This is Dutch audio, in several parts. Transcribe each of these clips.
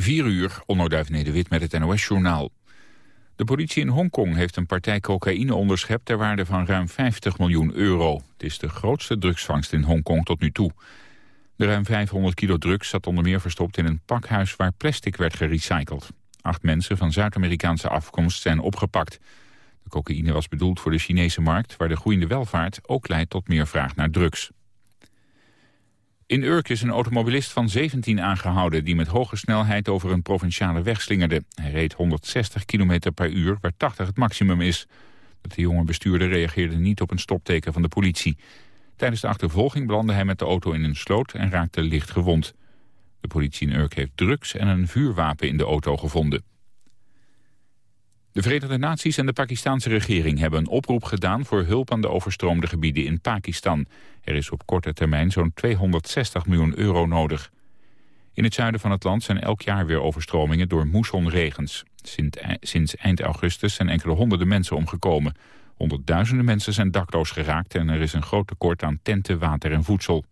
4 uur, Onnoduif Nederwit met het NOS-journaal. De politie in Hongkong heeft een partij cocaïne onderschept... ter waarde van ruim 50 miljoen euro. Het is de grootste drugsvangst in Hongkong tot nu toe. De ruim 500 kilo drugs zat onder meer verstopt in een pakhuis... waar plastic werd gerecycled. Acht mensen van Zuid-Amerikaanse afkomst zijn opgepakt. De cocaïne was bedoeld voor de Chinese markt... waar de groeiende welvaart ook leidt tot meer vraag naar drugs. In Urk is een automobilist van 17 aangehouden... die met hoge snelheid over een provinciale weg slingerde. Hij reed 160 km per uur, waar 80 het maximum is. De jonge bestuurder reageerde niet op een stopteken van de politie. Tijdens de achtervolging belandde hij met de auto in een sloot... en raakte licht gewond. De politie in Urk heeft drugs en een vuurwapen in de auto gevonden. De Verenigde Naties en de Pakistanse regering hebben een oproep gedaan voor hulp aan de overstroomde gebieden in Pakistan. Er is op korte termijn zo'n 260 miljoen euro nodig. In het zuiden van het land zijn elk jaar weer overstromingen door moessonregens. Sinds eind augustus zijn enkele honderden mensen omgekomen. Honderdduizenden mensen zijn dakloos geraakt en er is een groot tekort aan tenten, water en voedsel.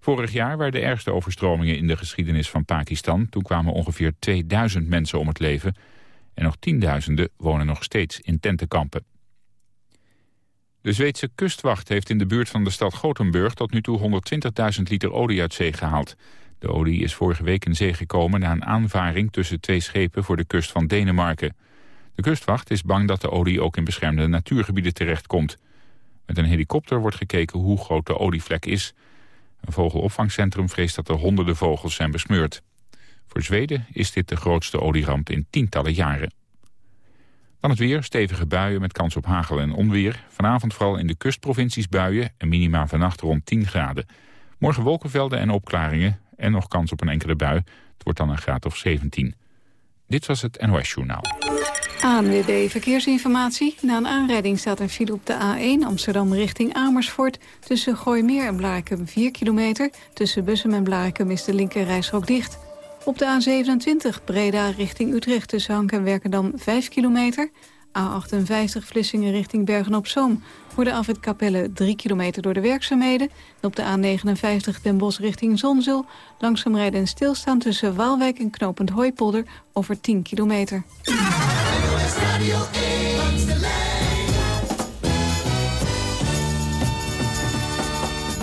Vorig jaar waren de ergste overstromingen in de geschiedenis van Pakistan. Toen kwamen ongeveer 2000 mensen om het leven en nog tienduizenden wonen nog steeds in tentenkampen. De Zweedse kustwacht heeft in de buurt van de stad Gothenburg tot nu toe 120.000 liter olie uit zee gehaald. De olie is vorige week in zee gekomen na een aanvaring tussen twee schepen voor de kust van Denemarken. De kustwacht is bang dat de olie ook in beschermde natuurgebieden terechtkomt. Met een helikopter wordt gekeken hoe groot de olievlek is. Een vogelopvangcentrum vreest dat er honderden vogels zijn besmeurd. Voor Zweden is dit de grootste olieramp in tientallen jaren. Dan het weer, stevige buien met kans op hagel en onweer. Vanavond vooral in de kustprovincies buien en minima vannacht rond 10 graden. Morgen wolkenvelden en opklaringen en nog kans op een enkele bui. Het wordt dan een graad of 17. Dit was het NOS Journaal. ANWB Verkeersinformatie. Na een aanrijding staat een file op de A1 Amsterdam richting Amersfoort. Tussen Gooimeer en Blarikum 4 kilometer. Tussen Bussum en Blarikum is de linker reishok dicht. Op de A27 Breda richting Utrecht tussen Hank en Werkendam 5 kilometer. A58 Vlissingen richting Bergen-op-Zoom. Voor de afwit Capelle 3 kilometer door de werkzaamheden. En op de A59 Den Bosch richting Zonzul. Langzaam rijden en stilstaan tussen Waalwijk en Knopend Hooipolder over 10 kilometer.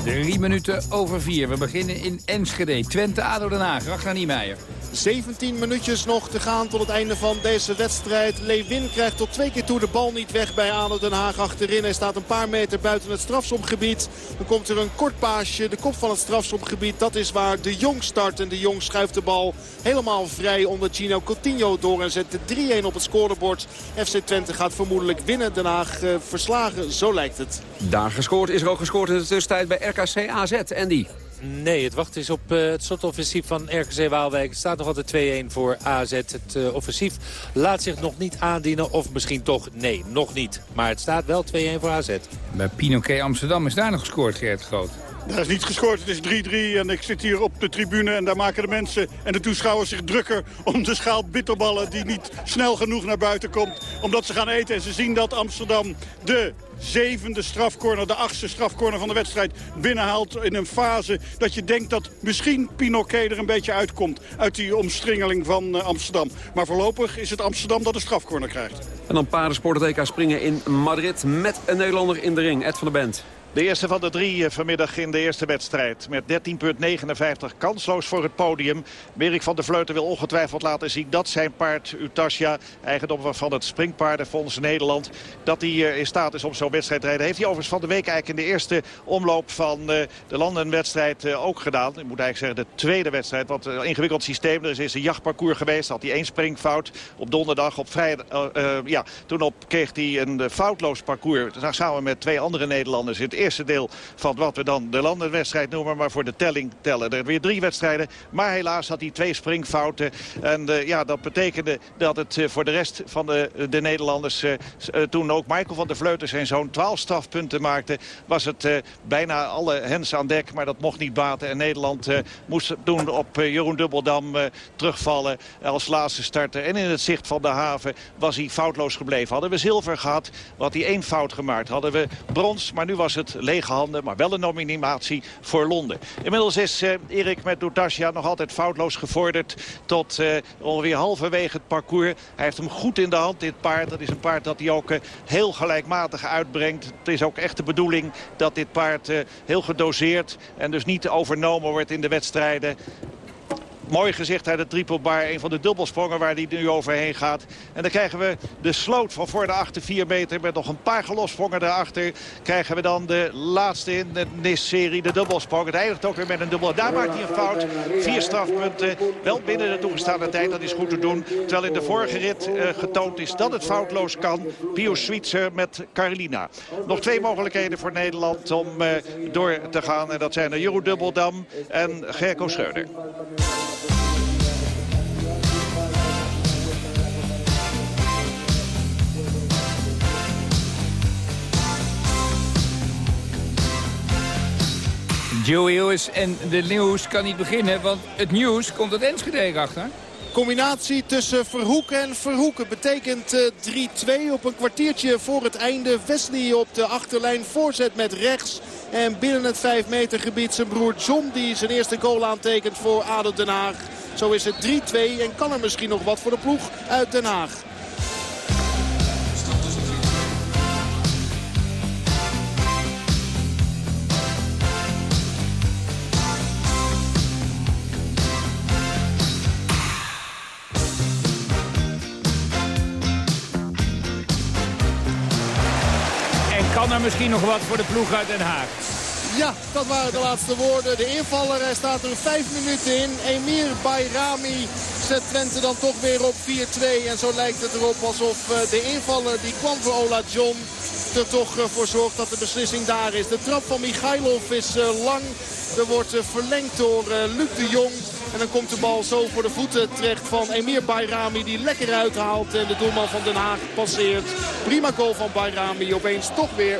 Drie minuten over vier. We beginnen in Enschede. Twente, ADO Den Haag. Ragnar Niemeyer. 17 minuutjes nog te gaan tot het einde van deze wedstrijd. Lewin krijgt tot twee keer toe de bal niet weg bij ADO Den Haag achterin. Hij staat een paar meter buiten het strafsomgebied. Dan komt er een kort paasje. De kop van het strafsomgebied, dat is waar de Jong start. En de Jong schuift de bal helemaal vrij onder Gino Coutinho door. En zet de 3-1 op het scorebord. FC Twente gaat vermoedelijk winnen. Den Haag eh, verslagen, zo lijkt het. Daar gescoord is er ook gescoord in de tussentijd bij RKC AZ. Andy. Nee, het wacht is op uh, het slotoffensief van RKC Waalwijk. Het staat nog altijd 2-1 voor AZ. Het uh, offensief laat zich nog niet aandienen. Of misschien toch, nee, nog niet. Maar het staat wel 2-1 voor AZ. Bij Pinoquet Amsterdam is daar nog gescoord, Gert Groot. Daar is niet gescoord, het is 3-3 en ik zit hier op de tribune en daar maken de mensen en de toeschouwers zich drukker om de schaal bitterballen die niet snel genoeg naar buiten komt. Omdat ze gaan eten en ze zien dat Amsterdam de zevende strafcorner, de achtste strafcorner van de wedstrijd binnenhaalt in een fase dat je denkt dat misschien Pinoquet er een beetje uitkomt uit die omstringeling van uh, Amsterdam. Maar voorlopig is het Amsterdam dat de strafcorner krijgt. En dan paardensport het EK springen in Madrid met een Nederlander in de ring, Ed van der Bent. De eerste van de drie eh, vanmiddag in de eerste wedstrijd. Met 13,59 kansloos voor het podium. Merik van der Vleuten wil ongetwijfeld laten zien dat zijn paard Utasja, eigendom van het Springpaardenfonds Nederland, dat hij eh, in staat is om zo'n wedstrijd te rijden. Heeft hij overigens van de week eigenlijk in de eerste omloop van eh, de landenwedstrijd ook gedaan. Ik moet eigenlijk zeggen de tweede wedstrijd. Wat een ingewikkeld systeem. Er is een jachtparcours geweest. Had hij één springfout op donderdag. Op vrijdag, ja, toen op kreeg hij een foutloos parcours. Samen met twee andere Nederlanders in het eerste deel van wat we dan de landenwedstrijd noemen. Maar voor de telling tellen er weer drie wedstrijden. Maar helaas had hij twee springfouten. En uh, ja, dat betekende dat het uh, voor de rest van de, de Nederlanders... Uh, toen ook Michael van der Vleuten zijn zo'n 12 strafpunten maakte... was het bijna alle hens aan dek. Maar dat mocht niet baten. En Nederland moest toen op Jeroen Dubbeldam terugvallen als laatste starter. En in het zicht van de haven was hij foutloos gebleven. Hadden we zilver gehad, had hij één fout gemaakt. Hadden we brons, maar nu was het lege handen, maar wel een nominatie voor Londen. Inmiddels is Erik met Dutasja nog altijd foutloos gevorderd tot ongeveer halverwege het parcours. Hij heeft hem goed in de hand, dit paard. Dat is een paard dat hij ook heel gelijkmatig uitbrengt. Het is ook echt de bedoeling dat dit paard heel gedoseerd en dus niet overnomen wordt in de wedstrijden. Mooi gezicht uit de bar. Een van de dubbelsprongen waar hij nu overheen gaat. En dan krijgen we de sloot van voor de 8 4 meter. Met nog een paar gelossprongen daarachter. Krijgen we dan de laatste in de NIS-serie. De dubbelsprong. Het eindigt ook weer met een dubbel. Daar maakt hij een fout. Vier strafpunten. Wel binnen de toegestane tijd. Dat is goed te doen. Terwijl in de vorige rit uh, getoond is dat het foutloos kan. Pio Switzer met Carolina. Nog twee mogelijkheden voor Nederland om uh, door te gaan. En dat zijn de Jeroen Dubbeldam en Gerko Schreuder. Joey Lewis en de nieuws kan niet beginnen, want het nieuws komt het Enschede achter. Combinatie tussen Verhoeken en Verhoeken betekent 3-2 eh, op een kwartiertje voor het einde. Wesley op de achterlijn voorzet met rechts. En binnen het 5 meter gebied zijn broer John die zijn eerste goal aantekent voor ADO Den Haag. Zo is het 3-2 en kan er misschien nog wat voor de ploeg uit Den Haag. Misschien nog wat voor de ploeg uit Den Haag. Ja, dat waren de laatste woorden. De invaller staat er vijf minuten in. Emir Bayrami zet Twente dan toch weer op 4-2. En zo lijkt het erop alsof eh, de invaller die kwam voor Ola John er toch eh, voor zorgt dat de beslissing daar is. De trap van Michailov is eh, lang. Er wordt verlengd door Luc de Jong. En dan komt de bal zo voor de voeten terecht van Emir Bayrami. Die lekker uithaalt en de doelman van Den Haag passeert. Prima goal van Bayrami. Opeens toch weer 4-2.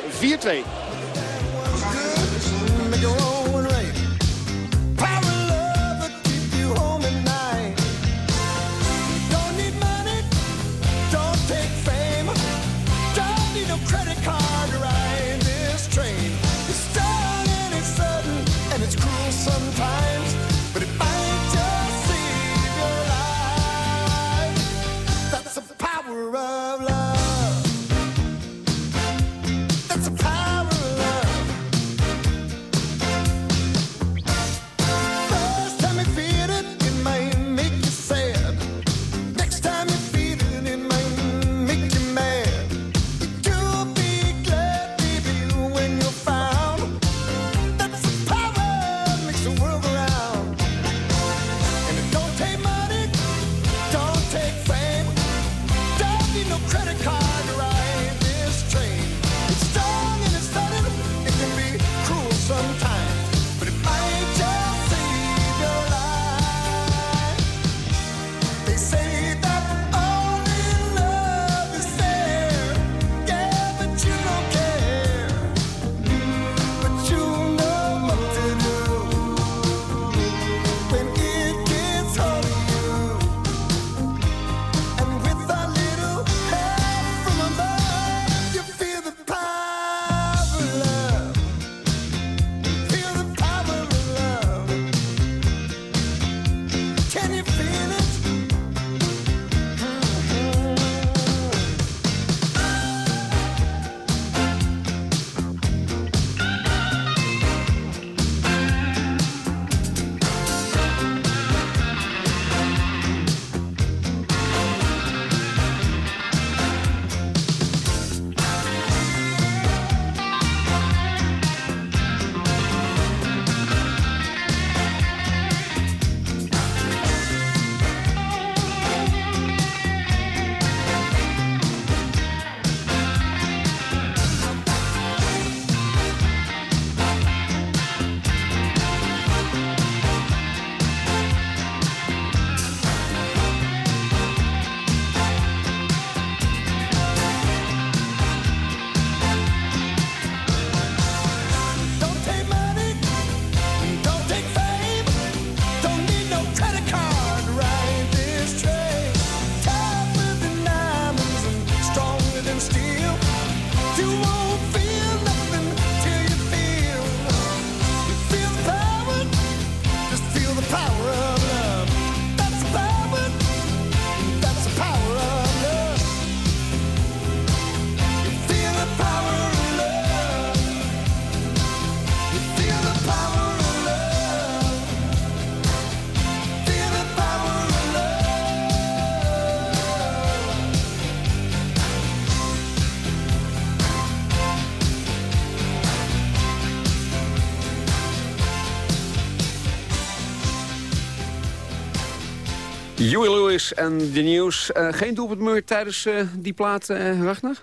Lewis en de nieuws. Uh, geen doelpunt meer tijdens uh, die plaat, uh, Ragnar?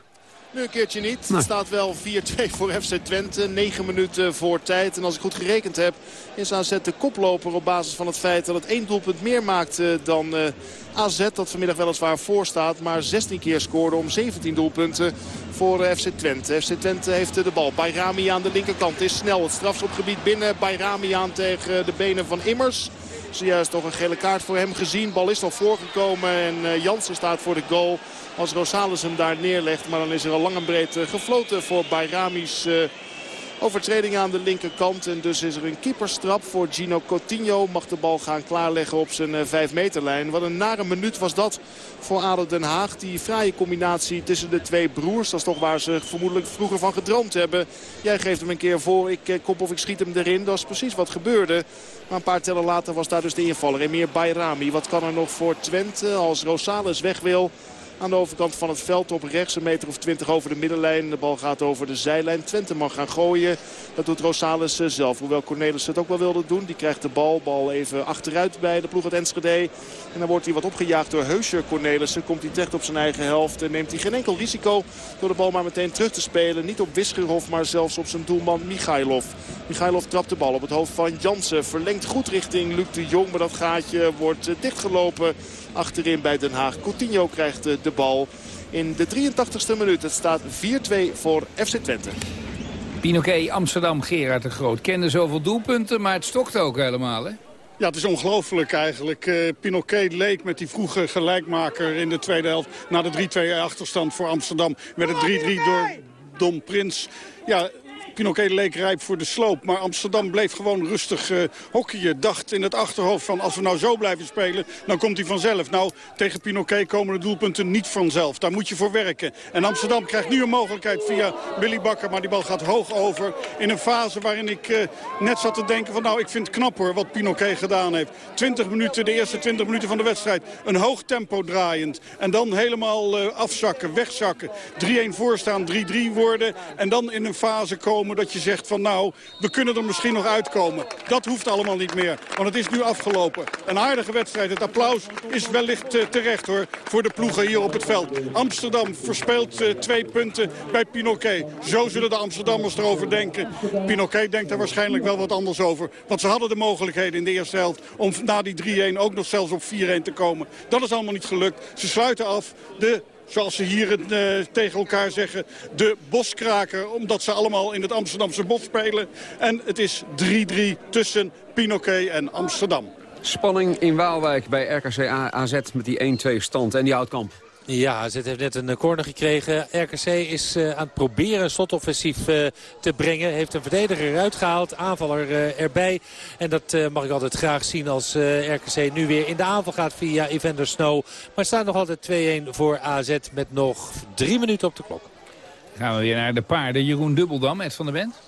Nu een keertje niet. Het staat wel 4-2 voor FC Twente. 9 minuten voor tijd. En als ik goed gerekend heb is AZ de koploper op basis van het feit dat het één doelpunt meer maakt dan AZ. Dat vanmiddag weliswaar voor staat. Maar 16 keer scoorde om 17 doelpunten voor FC Twente. FC Twente heeft de bal. Bayrami aan de linkerkant is snel het strafschopgebied binnen. Bayrami aan tegen de benen van Immers. Zojuist toch een gele kaart voor hem gezien. Bal is nog voorgekomen en Jansen staat voor de goal als Rosales hem daar neerlegt. Maar dan is er al lang en breed eh, gefloten voor Bayrami's eh, overtreding aan de linkerkant. En dus is er een keeperstrap voor Gino Coutinho. Mag de bal gaan klaarleggen op zijn 5 eh, meterlijn. Wat een nare minuut was dat voor ADO Den Haag. Die fraaie combinatie tussen de twee broers. Dat is toch waar ze vermoedelijk vroeger van gedroomd hebben. Jij geeft hem een keer voor. Ik kop of ik schiet hem erin. Dat is precies wat gebeurde. Maar een paar tellen later was daar dus de invaller. En meer Bayrami. Wat kan er nog voor Twente als Rosales weg wil? Aan de overkant van het veld op rechts een meter of twintig over de middenlijn. De bal gaat over de zijlijn. Twente mag gaan gooien. Dat doet Rosales eh, zelf. Hoewel Cornelis het ook wel wilde doen. Die krijgt de bal. Bal even achteruit bij de ploeg uit Enschede. En dan wordt hij wat opgejaagd door Heuscher Cornelissen. Komt hij terecht op zijn eigen helft. En neemt hij geen enkel risico door de bal maar meteen terug te spelen. Niet op Wisgerhof, maar zelfs op zijn doelman Michailov. Michailov trapt de bal op het hoofd van Jansen. Verlengt goed richting Luc de Jong. Maar dat gaatje wordt eh, dichtgelopen achterin bij Den Haag. Coutinho krijgt eh, de bal in de 83ste minuut. Het staat 4-2 voor FC Twente. Pinoquet, Amsterdam, Gerard de Groot. Kende zoveel doelpunten, maar het stokt ook helemaal, hè? Ja, het is ongelooflijk eigenlijk. Uh, Pinoquet leek met die vroege gelijkmaker in de tweede helft... na de 3-2 achterstand voor Amsterdam. Werd het 3-3 door Dom Prins. Ja, Pinoquet leek rijp voor de sloop. Maar Amsterdam bleef gewoon rustig uh, hockeyen. Dacht in het achterhoofd van als we nou zo blijven spelen, dan komt hij vanzelf. Nou, tegen Pinoquet komen de doelpunten niet vanzelf. Daar moet je voor werken. En Amsterdam krijgt nu een mogelijkheid via Billy Bakker. Maar die bal gaat hoog over in een fase waarin ik uh, net zat te denken van... nou, ik vind het knap hoor wat Pinoquet gedaan heeft. 20 minuten, de eerste 20 minuten van de wedstrijd. Een hoog tempo draaiend. En dan helemaal uh, afzakken, wegzakken. 3-1 voorstaan, 3-3 worden. En dan in een fase komen dat je zegt van nou, we kunnen er misschien nog uitkomen. Dat hoeft allemaal niet meer, want het is nu afgelopen. Een aardige wedstrijd. Het applaus is wellicht uh, terecht hoor, voor de ploegen hier op het veld. Amsterdam verspeelt uh, twee punten bij Pinoquet. Zo zullen de Amsterdammers erover denken. Pinoquet denkt er waarschijnlijk wel wat anders over. Want ze hadden de mogelijkheden in de eerste helft om na die 3-1 ook nog zelfs op 4-1 te komen. Dat is allemaal niet gelukt. Ze sluiten af. De zoals ze hier uh, tegen elkaar zeggen, de boskraker. Omdat ze allemaal in het Amsterdamse bos spelen. En het is 3-3 tussen Pinoquet en Amsterdam. Spanning in Waalwijk bij RKC AZ met die 1-2 stand en die houtkamp. Ja, ze heeft net een corner gekregen. RKC is uh, aan het proberen een slotoffensief uh, te brengen. Heeft een verdediger eruit gehaald, aanvaller uh, erbij. En dat mag ik altijd graag zien als RKC nu weer in de aanval gaat via Evander Snow. Maar staat nog altijd 2-1 voor AZ met nog drie minuten op de klok. Gaan we weer naar de paarden. Jeroen Dubbeldam, Ed van der Bent.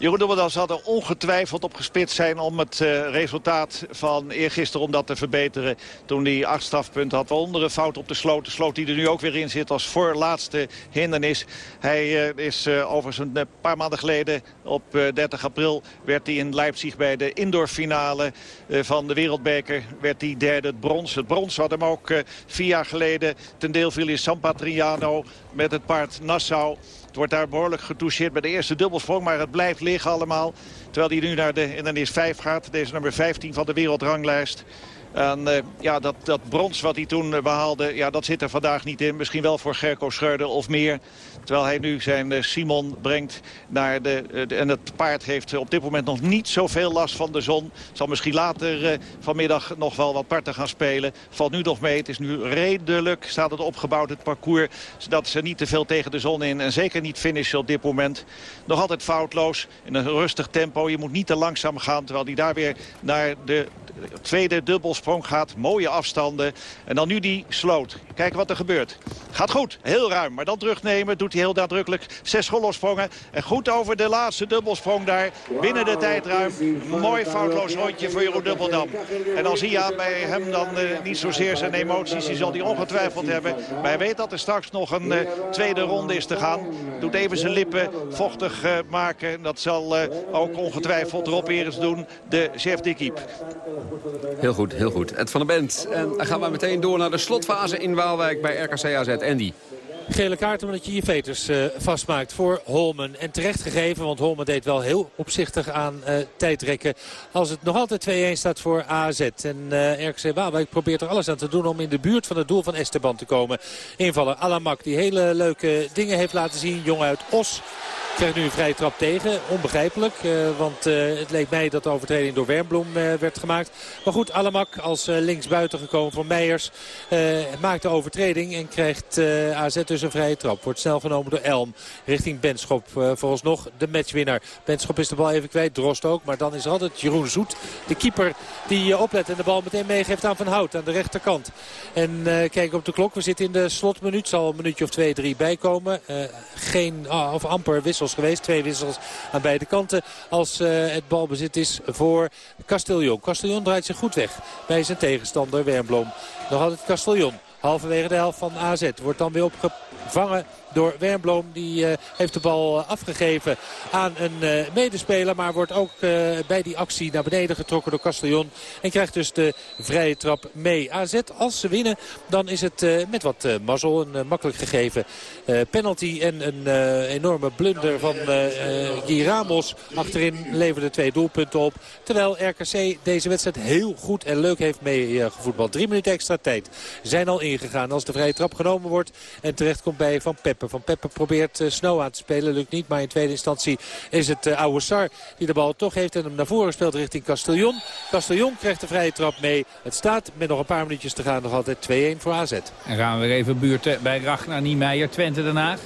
Jeroen Dobbeldam zal er ongetwijfeld op gespitst zijn om het uh, resultaat van eergisteren om dat te verbeteren. Toen hij acht strafpunten had, waaronder een fout op de sloot. De sloot die er nu ook weer in zit als voorlaatste hindernis. Hij uh, is uh, overigens een paar maanden geleden op 30 april werd hij in Leipzig bij de indoorfinale van de Wereldbeker. Werd hij derde het brons. Het brons wat hem ook vier jaar geleden ten deel viel in San Patriano met het paard Nassau. Wordt daar behoorlijk getoucheerd bij de eerste dubbelsprong. Maar het blijft liggen allemaal. Terwijl hij nu naar de hindernis 5 gaat. Deze nummer 15 van de wereldranglijst. En uh, ja, dat, dat brons wat hij toen behaalde, ja, dat zit er vandaag niet in. Misschien wel voor Gerco Schreuder of meer. Terwijl hij nu zijn uh, Simon brengt naar de, uh, de, En het paard heeft op dit moment nog niet zoveel last van de zon. Zal misschien later vanmiddag nog wel wat parten gaan spelen. Valt nu nog mee. Het is nu redelijk, staat het opgebouwd, het parcours. Zodat ze niet te veel tegen de zon in. En zeker niet finishen op dit moment. Nog altijd foutloos. In een rustig tempo. Je moet niet te langzaam gaan. Terwijl hij daar weer naar de tweede dubbelsprong gaat. Mooie afstanden. En dan nu die sloot. Kijken wat er gebeurt. Gaat goed. Heel ruim. Maar dan terugnemen. Doet hij heel nadrukkelijk. Zes schollesprongen. En goed over de laatste dubbelsprong daar. Binnen de tijdruim. Mooi foutloos rondje voor Jeroen Dubbeldam. En dan zie je bij hem dan uh, niet zozeer zijn emoties. Die zal hij ongetwijfeld hebben. Maar hij weet dat er straks nog een uh, tweede ronde is te gaan. Doet even zijn lippen vochtig uh, maken. Dat zal ook ongetwijfeld Rob Eres doen. De chef d'équipe. Heel goed, heel goed. Ed van de Bent. En dan gaan we meteen door naar de slotfase in Waalwijk bij RKC AZ. Andy. Gele kaart omdat je je veters uh, vastmaakt voor Holmen. En terecht gegeven, want Holmen deed wel heel opzichtig aan uh, tijdrekken. Als het nog altijd 2-1 staat voor AZ. En uh, RKC Waalwijk probeert er alles aan te doen om in de buurt van het doel van Esteban te komen. Invaller Alamak die hele leuke dingen heeft laten zien. Jong uit Os krijgt nu een vrije trap tegen. Onbegrijpelijk. Uh, want uh, het leek mij dat de overtreding door Wernbloem uh, werd gemaakt. Maar goed, Alamak als linksbuiten gekomen van Meijers. maakt de overtreding en krijgt AZ dus een vrije trap. Wordt snel genomen door Elm richting Benschop. vooralsnog de matchwinnaar. Benschop is de bal even kwijt. Drost ook. Maar dan is er altijd Jeroen Zoet. De keeper die oplet en de bal meteen meegeeft aan Van Hout. Aan de rechterkant. En kijk op de klok. We zitten in de slotminuut. Zal een minuutje of twee, drie bijkomen. geen, oh, of amper wissels geweest. Twee wissels aan beide kanten als uh, het balbezit is voor Castellon. Castellon draait zich goed weg bij zijn tegenstander Wernblom. Nog altijd Castellon. Halverwege de helft van AZ. Wordt dan weer opgevangen door Wernbloem. Die uh, heeft de bal afgegeven aan een uh, medespeler. Maar wordt ook bij die actie naar beneden getrokken door Castellon. En krijgt dus de vrije trap mee. AZ, als ze winnen, dan is het met wat mazzel. Een makkelijk gegeven penalty en een enorme blunder van Guy Ramos. Achterin leverde twee doelpunten op. Terwijl RKC deze wedstrijd heel goed en leuk heeft meegevoetbald. Drie minuten extra tijd zijn al ingegaan als de vrije trap genomen wordt. En terecht komt bij Van Pep. Van Peppe probeert uh, Snow aan te spelen. Lukt niet, maar in tweede instantie is het uh, Sar die de bal toch heeft. En hem naar voren speelt richting Castellon. Castellon krijgt de vrije trap mee. Het staat met nog een paar minuutjes te gaan nog altijd 2-1 voor AZ. En gaan we weer even buurten bij Ragnar Niemeyer, Twente Den Haag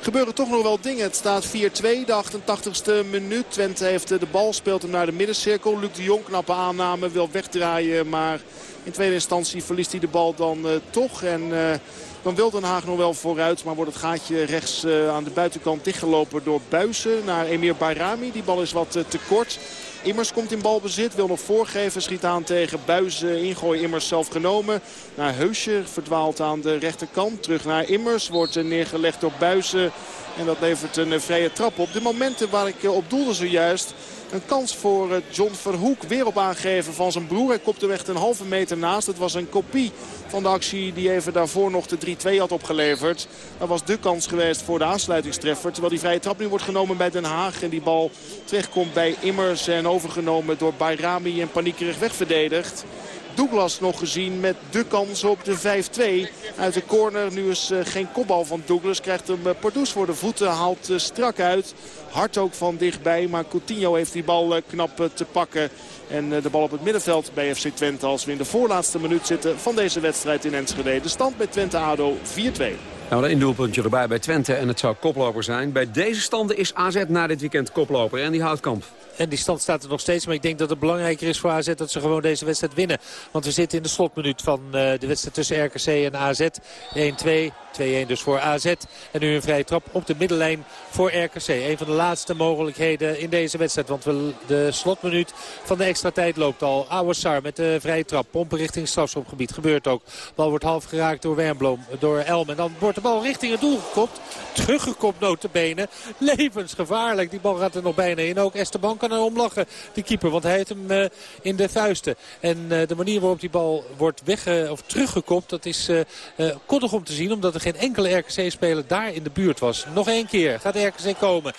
gebeuren toch nog wel dingen. Het staat 4-2, de 88ste minuut. Twente heeft de bal, speelt hem naar de middencirkel. Luc de Jong, knappe aanname, wil wegdraaien. Maar in tweede instantie verliest hij de bal dan uh, toch. En uh, dan wil Den Haag nog wel vooruit. Maar wordt het gaatje rechts uh, aan de buitenkant dichtgelopen door Buizen naar Emir Bayrami. Die bal is wat te kort. Immers komt in balbezit, wil nog voorgeven, schiet aan tegen Buizen, ingooi Immers zelf genomen. Naar Heusje, verdwaalt aan de rechterkant, terug naar Immers, wordt neergelegd door Buizen. En dat levert een vrije trap op. De momenten waar ik op doelde zojuist een kans voor eh, John Verhoek. Weer op aangeven van zijn broer. Hij kopte weg een halve meter naast. Het was een kopie van de actie die even daarvoor nog de 3-2 had opgeleverd. Dat was de kans geweest voor de aansluitingstreffer. Terwijl die vrije trap nu wordt genomen bij Den Haag. En die bal terechtkomt bij Immers en overgenomen door Bayrami en paniekerig wegverdedigd. Douglas nog gezien met de kans op de 5-2 uit de corner. Nu is uh, geen kopbal van Douglas. Krijgt hem uh, Pardoes voor de voeten. Haalt uh, strak uit. Hard ook van dichtbij. Maar Coutinho heeft die bal knap te pakken. En de bal op het middenveld bij FC Twente als we in de voorlaatste minuut zitten van deze wedstrijd in Enschede. De stand bij Twente-ADO 4-2. Nou, een doelpuntje erbij bij Twente en het zou koploper zijn. Bij deze standen is AZ na dit weekend koploper en die Houtkamp. En die stand staat er nog steeds. Maar ik denk dat het belangrijker is voor AZ dat ze gewoon deze wedstrijd winnen. Want we zitten in de slotminuut van uh, de wedstrijd tussen RKC en AZ. 1-2. 2-1 dus voor AZ. En nu een vrije trap op de middenlijn voor RKC. Een van de laatste mogelijkheden in deze wedstrijd. Want we, de slotminuut van de extra tijd loopt al. Awassar met de vrije trap. Pompen richting strafschopgebied. Gebeurt ook. bal wordt half geraakt door Wernbloem. Door Elm. En dan wordt de bal richting het doel gekopt. Teruggekopt notabene. Levensgevaarlijk. Die bal gaat er nog bijna in. Ook Esteban kan lachen. De keeper. Want hij heeft hem uh, in de vuisten. En uh, de manier waarop die bal wordt weg, of teruggekopt. Dat is uh, koddig om te zien. Omdat er geen enkele RKC-speler daar in de buurt was. Nog één keer gaat RKC komen.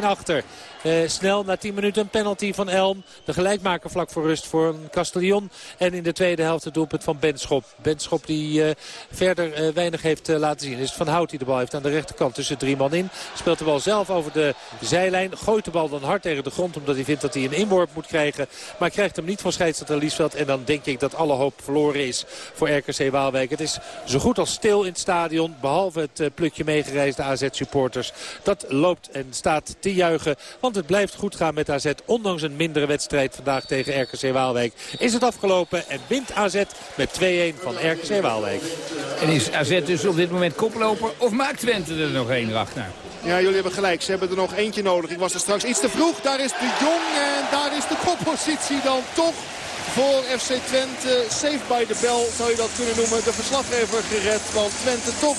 2-1 achter. Uh, snel na 10 minuten een penalty van Elm. De gelijkmaker vlak voor rust voor een Castellon. En in de tweede helft het doelpunt van Benschop. Benschop die uh, verder uh, weinig heeft laten zien. Is Van Hout die de bal heeft aan de rechterkant tussen drie man in. Speelt de bal zelf over de zijlijn. Gooit de bal dan hard tegen de grond omdat hij vindt dat hij een inworp moet krijgen. Maar krijgt hem niet van scheidsrechter Liesveld. En dan denk ik dat alle hoop verloren is voor RKC Waalwijk. Het is zo goed als stil in het stadion. Behalve het plukje meegereisde AZ-supporters. Dat loopt en staat te juichen. Want het blijft goed gaan met AZ. Ondanks een mindere wedstrijd vandaag tegen RKC Waalwijk. Is het afgelopen en wint AZ met 2-1 van RKC Waalwijk. En is AZ dus op dit moment koploper of maakt Twente er nog één, Ragnar? Ja, jullie hebben gelijk. Ze hebben er nog eentje nodig. Ik was er straks iets te vroeg. Daar is de Jong en daar is de koppositie dan toch voor FC Twente. Safe by the bell zou je dat kunnen noemen. De verslaggever gered, want Twente toch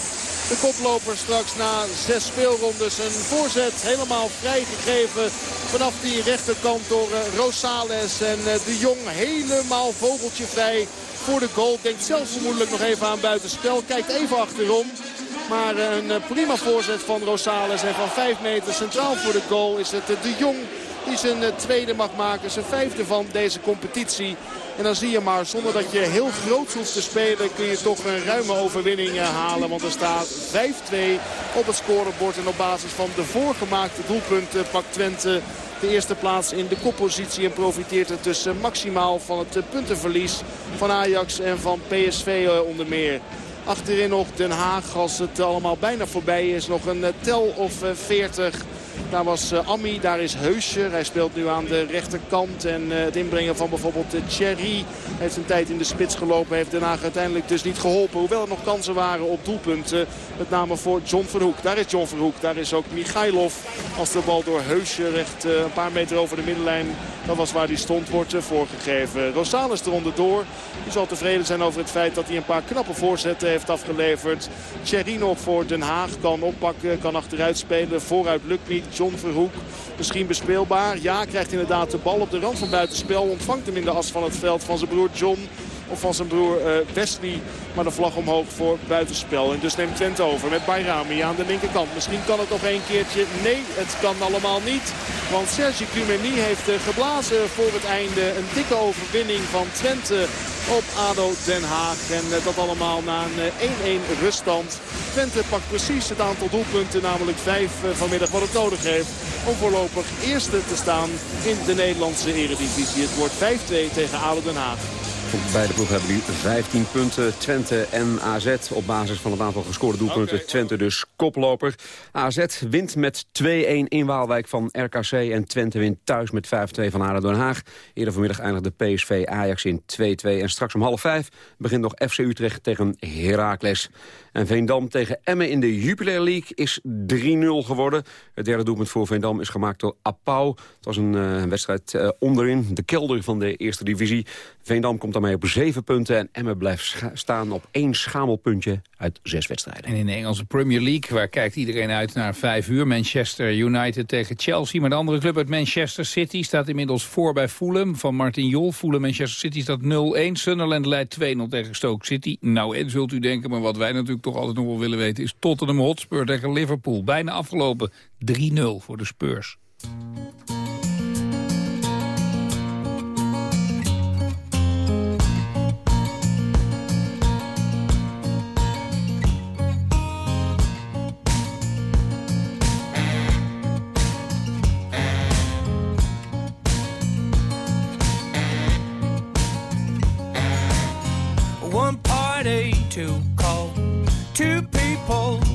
De koploper straks na zes speelrondes. Een voorzet helemaal vrijgegeven vanaf die rechterkant door eh, Rosales. En eh, de Jong helemaal vogeltje vrij voor de goal. Denkt zelf vermoedelijk nog even aan buitenspel. Kijkt even achterom. Maar eh, een prima voorzet van Rosales. En van 5 meter centraal voor de goal is het de Jong die zijn tweede mag maken. Zijn vijfde van deze competitie. En dan zie je maar, zonder dat je heel groot hoeft te spelen... kun je toch een ruime overwinning eh, halen. Want er staat 5-2 op het scorebord. En op basis van de voorgemaakte doelpunten pakt Twente de eerste plaats in de koppositie. En profiteert er tussen maximaal van het puntenverlies van Ajax en van PSV eh, onder meer. Achterin nog Den Haag als het allemaal bijna voorbij is. Nog een eh, tel of 40 daar was uh, Ammi, daar is Heusje. Hij speelt nu aan de rechterkant. En uh, het inbrengen van bijvoorbeeld uh, Thierry heeft een tijd in de spits gelopen. Heeft Den Haag uiteindelijk dus niet geholpen. Hoewel er nog kansen waren op doelpunten. Met name voor John Verhoek. Daar is John Verhoek. Daar is ook Michailov. Als de bal door Heusje recht een paar meter over de middenlijn. Dat was waar die stond, wordt voorgegeven. Rosales eronder door. Die zal tevreden zijn over het feit dat hij een paar knappe voorzetten heeft afgeleverd. Thierry nog voor Den Haag kan oppakken, kan achteruit spelen. Vooruit lukt niet. John Verhoek. Misschien bespeelbaar. Ja, krijgt inderdaad de bal op de rand van buitenspel. Ontvangt hem in de as van het veld van zijn broer John. Of van zijn broer uh, Wesley. Maar de vlag omhoog voor buitenspel. En dus neemt Twente over met Bayrami aan de linkerkant. Misschien kan het nog een keertje. Nee, het kan allemaal niet. Want Sergi Cumeni heeft uh, geblazen voor het einde. Een dikke overwinning van Twente op ADO Den Haag. En uh, dat allemaal na een 1-1 ruststand. Twente pakt precies het aantal doelpunten, namelijk vijf vanmiddag wat het nodig heeft. Om voorlopig eerste te staan in de Nederlandse eredivisie. Het wordt 5-2 tegen ADO Den Haag. Beide ploegen hebben nu 15 punten. Twente en AZ op basis van het aantal gescoorde doelpunten. Twente dus koploper. AZ wint met 2-1 in Waalwijk van RKC. En Twente wint thuis met 5-2 van ADO Den Haag. Eerder vanmiddag eindigde PSV Ajax in 2-2. En straks om half 5 begint nog FC Utrecht tegen Heracles. En Veendam tegen Emmen in de Jupiler League is 3-0 geworden. Het derde doelpunt voor Veendam is gemaakt door Apau. Het was een uh, wedstrijd uh, onderin, de kelder van de eerste divisie. Veendam komt daarmee op zeven punten en Emmen blijft staan op één schamelpuntje uit zes wedstrijden. En in de Engelse Premier League, waar kijkt iedereen uit naar vijf uur. Manchester United tegen Chelsea. Maar de andere club uit Manchester City staat inmiddels voor bij Fulham van Martin Jol. Fulham Manchester City staat 0-1. Sunderland leidt 2-0 tegen Stoke City. Nou en zult u denken, maar wat wij natuurlijk toch altijd nog wel willen weten... is Tottenham Hotspur tegen Liverpool. Bijna afgelopen 3-0 voor de Spurs.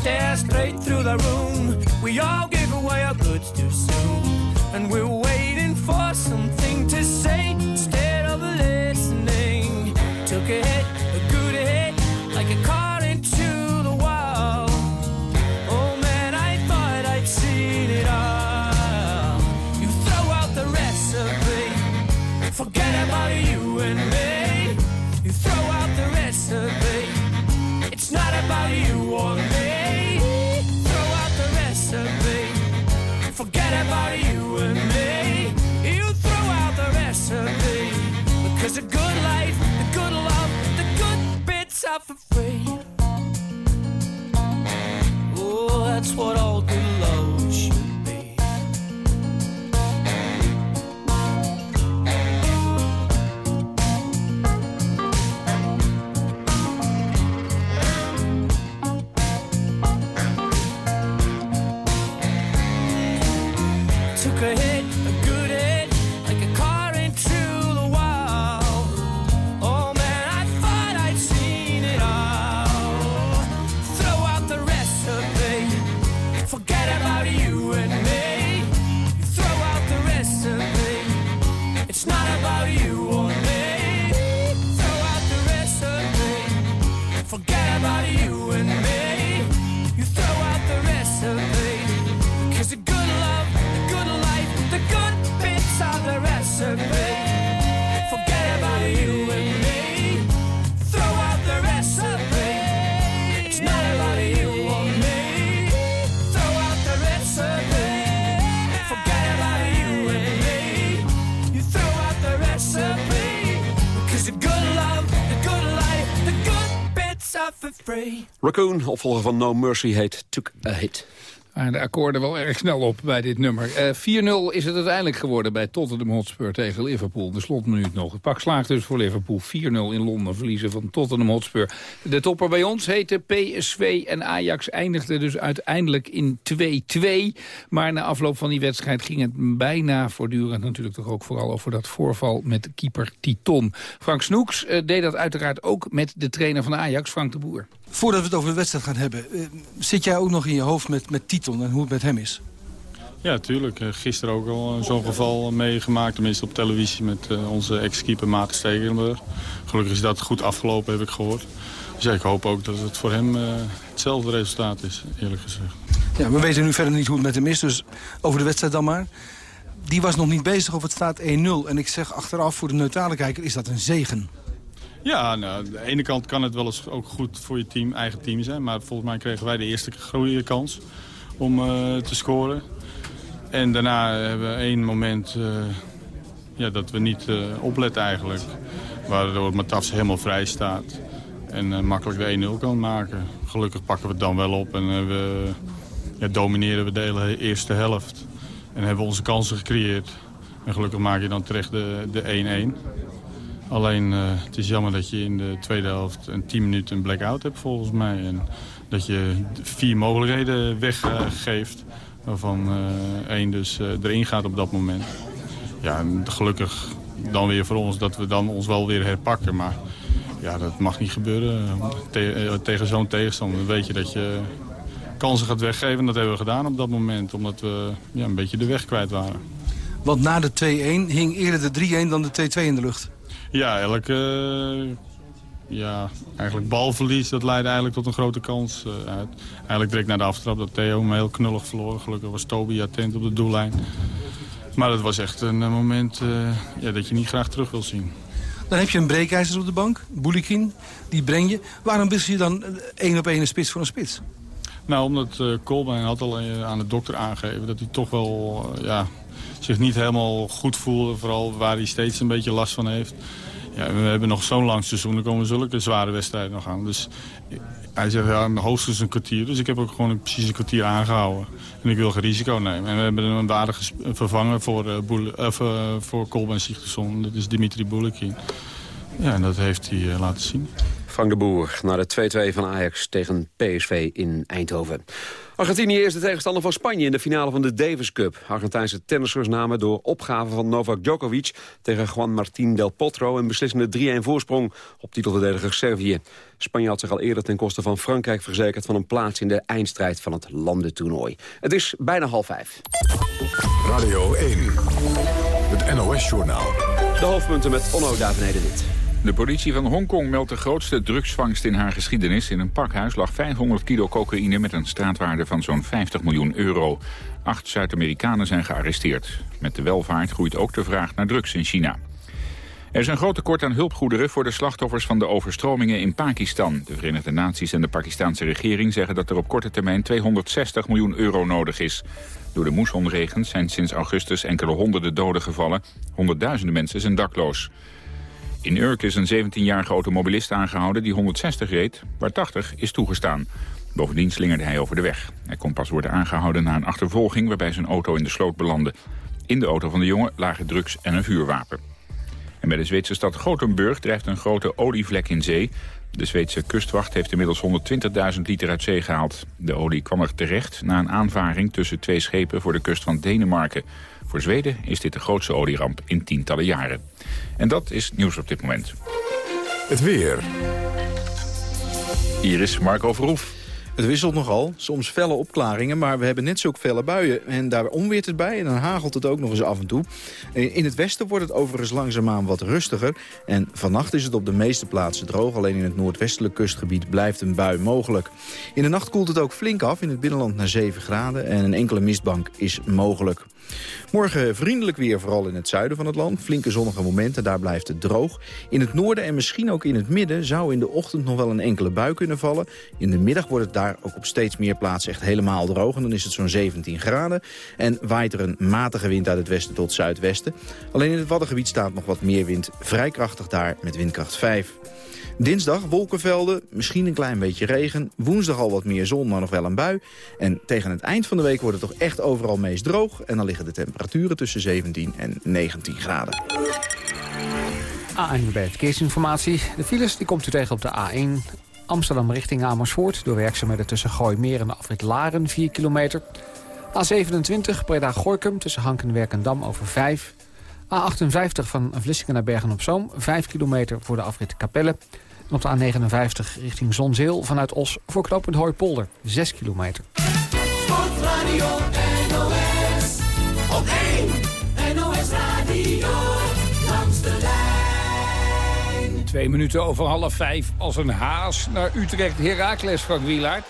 stare straight through the room. We all give away our goods too soon. And we're Raccoon, opvolger van No Mercy, heet Took a Hit. waren de akkoorden wel erg snel op bij dit nummer. Eh 4-0 is het uiteindelijk geworden bij Tottenham Hotspur tegen Liverpool. De slotminuut nog. Het pak slaagt dus voor Liverpool. 4-0 in Londen verliezen van Tottenham Hotspur. De topper bij ons heette PSV en Ajax eindigde dus uiteindelijk in 2-2. Maar na afloop van die wedstrijd ging het bijna voortdurend natuurlijk toch ook vooral over dat voorval met keeper Titon. Frank Snoeks eh, deed dat uiteraard ook met de trainer van Ajax, Frank de Boer. Voordat we het over de wedstrijd gaan hebben... eh, zit jij ook nog in je hoofd met, met Titon en hoe het met hem is? Ja, tuurlijk. Eh, Gisteren ook al eh, zo'n geval meegemaakt. Tenminste op televisie met onze ex-keeper Maarten Stegenburg. Gelukkig is dat goed afgelopen, heb ik gehoord. Dus ja, ik hoop ook dat het voor hem hetzelfde resultaat is, eerlijk gezegd. Ja, we weten nu verder niet hoe het met hem is, dus over de wedstrijd dan maar. Die was nog niet bezig of het staat 1-0. En ik zeg achteraf, voor de neutrale kijker, is dat een zegen. Ja, nou, aan de ene kant kan het wel eens ook goed voor je team, eigen team zijn. Maar volgens mij kregen wij de eerste goede kans om eh, te scoren. En daarna hebben we één moment eh, ja, dat we niet eh, opletten eigenlijk. Waardoor Matafs helemaal vrij staat. En makkelijk de 1-0 kan maken. Gelukkig pakken we het dan wel op en we, ja, domineren we de hele eerste helft. En hebben we onze kansen gecreëerd. En gelukkig maak je dan terecht de 1-1. Alleen eh, het is jammer dat je in de tweede helft een 10 minuten een blackout hebt volgens mij. En dat je vier mogelijkheden weggeeft. waarvan eh, één dus eh, erin gaat op dat moment. Ja, en gelukkig dan weer voor ons dat we dan ons wel weer herpakken. Maar ja, dat mag niet gebeuren. Te- tegen zo'n tegenstander weet je dat je kansen gaat weggeven. En dat hebben we gedaan op dat moment. Omdat we ja, een beetje de weg kwijt waren. Want na de 2-1 hing eerder de 3-1 dan de 2-2 in de lucht. Ja, elke eh, ja, eigenlijk balverlies, dat leidde eigenlijk tot een grote kans eh, uit. Eigenlijk direct na de aftrap dat Theo hem heel knullig verloor. Gelukkig was Toby attent op de doellijn. Maar dat was echt een eh, moment ja, dat je niet graag terug wil zien. Dan heb je een breekijzer op de bank, Boulikin, die breng je. Waarom wissel je dan één op één een spits voor een spits? Nou, omdat uh, Colbein had al aan de dokter aangegeven dat hij toch wel ja, zich niet helemaal goed voelde. Vooral waar hij steeds een beetje last van heeft. Ja, we hebben nog zo'n lang seizoen, er komen zulke zware wedstrijden nog aan. Dus eh, hij zegt ja, hoogstens een kwartier. Dus ik heb ook gewoon precies een kwartier aangehouden. En ik wil geen risico nemen. En we hebben een waardige vervanger voor, uh, Boel, of, eh, voor. Dat is Dimitri Boulikin. Ja, en dat heeft hij eh, laten zien. Frank de Boer naar de 2-2 van Ajax tegen PSV in Eindhoven. Argentinië is de tegenstander van Spanje in de finale van de Davis Cup. Argentijnse tennissers namen door opgave van Novak Djokovic... tegen Juan Martín del Potro een beslissende 3-1 voorsprong op titelverdediger Servië. Spanje had zich al eerder ten koste van Frankrijk verzekerd... van een plaats in de eindstrijd van het landentoernooi. Het is bijna half vijf. Radio 1, het NOS-journaal. De hoofdpunten met Onno Duivenheden dit. De politie van Hongkong meldt de grootste drugsvangst in haar geschiedenis. In een pakhuis lag 500 kilo cocaïne met een straatwaarde van zo'n 50 miljoen euro. Acht Zuid-Amerikanen zijn gearresteerd. Met de welvaart groeit ook de vraag naar drugs in China. Er is een groot tekort aan hulpgoederen voor de slachtoffers van de overstromingen in Pakistan. De Verenigde Naties en de Pakistanse regering zeggen dat er op korte termijn 260 miljoen euro nodig is. Door de moessonregens zijn sinds augustus enkele honderden doden gevallen. Honderdduizenden mensen zijn dakloos. In Urk is een 17-jarige automobilist aangehouden die 160 reed, waar 80 is toegestaan. Bovendien slingerde hij over de weg. Hij kon pas worden aangehouden na een achtervolging waarbij zijn auto in de sloot belandde. In de auto van de jongen lagen drugs en een vuurwapen. En bij de Zweedse stad Gothenburg drijft een grote olievlek in zee. De Zweedse kustwacht heeft inmiddels 120.000 liter uit zee gehaald. De olie kwam er terecht na een aanvaring tussen twee schepen voor de kust van Denemarken. Voor Zweden is dit de grootste olieramp in tientallen jaren. En dat is nieuws op dit moment. Het weer. Hier is Marco Verhoef. Het wisselt nogal, soms felle opklaringen, maar we hebben net zo felle buien. En daar onweert het bij en dan hagelt het ook nog eens af en toe. In het westen wordt het overigens langzaamaan wat rustiger. En vannacht is het op de meeste plaatsen droog. Alleen in het noordwestelijk kustgebied blijft een bui mogelijk. In de nacht koelt het ook flink af, in het binnenland naar 7 graden. En een enkele mistbank is mogelijk. Morgen vriendelijk weer, vooral in het zuiden van het land. Flinke zonnige momenten, daar blijft het droog. In het noorden en misschien ook in het midden zou in de ochtend nog wel een enkele bui kunnen vallen. In de middag wordt het daar ook op steeds meer plaatsen echt helemaal droog. En dan is het zo'n 17 graden. En waait er een matige wind uit het westen tot zuidwesten. Alleen in het Waddengebied staat nog wat meer wind. Vrij krachtig daar met windkracht 5. Dinsdag wolkenvelden, misschien een klein beetje regen. Woensdag al wat meer zon, maar nog wel een bui. En tegen het eind van de week wordt het toch echt overal meest droog. En dan liggen de temperaturen tussen 17 en 19 graden. ANWB Verkeersinformatie. De files die komt u tegen op de A1 Amsterdam richting Amersfoort... door werkzaamheden tussen Gooimeer en de afrit Laren, 4 kilometer. A27 Breda-Gorkum tussen Hankenwerk en Dam over 5. A58 van Vlissingen naar Bergen-op-Zoom, 5 kilometer voor de afrit Capelle. En op de A59 richting Zonzeel vanuit Os voor knooppunt Hooipolder, 6 kilometer. Sportradio NOS, op 1 NOS Radio, langs de lijn. Twee minuten over half vijf als een haas naar Utrecht. Heracles, Frank Wielaert.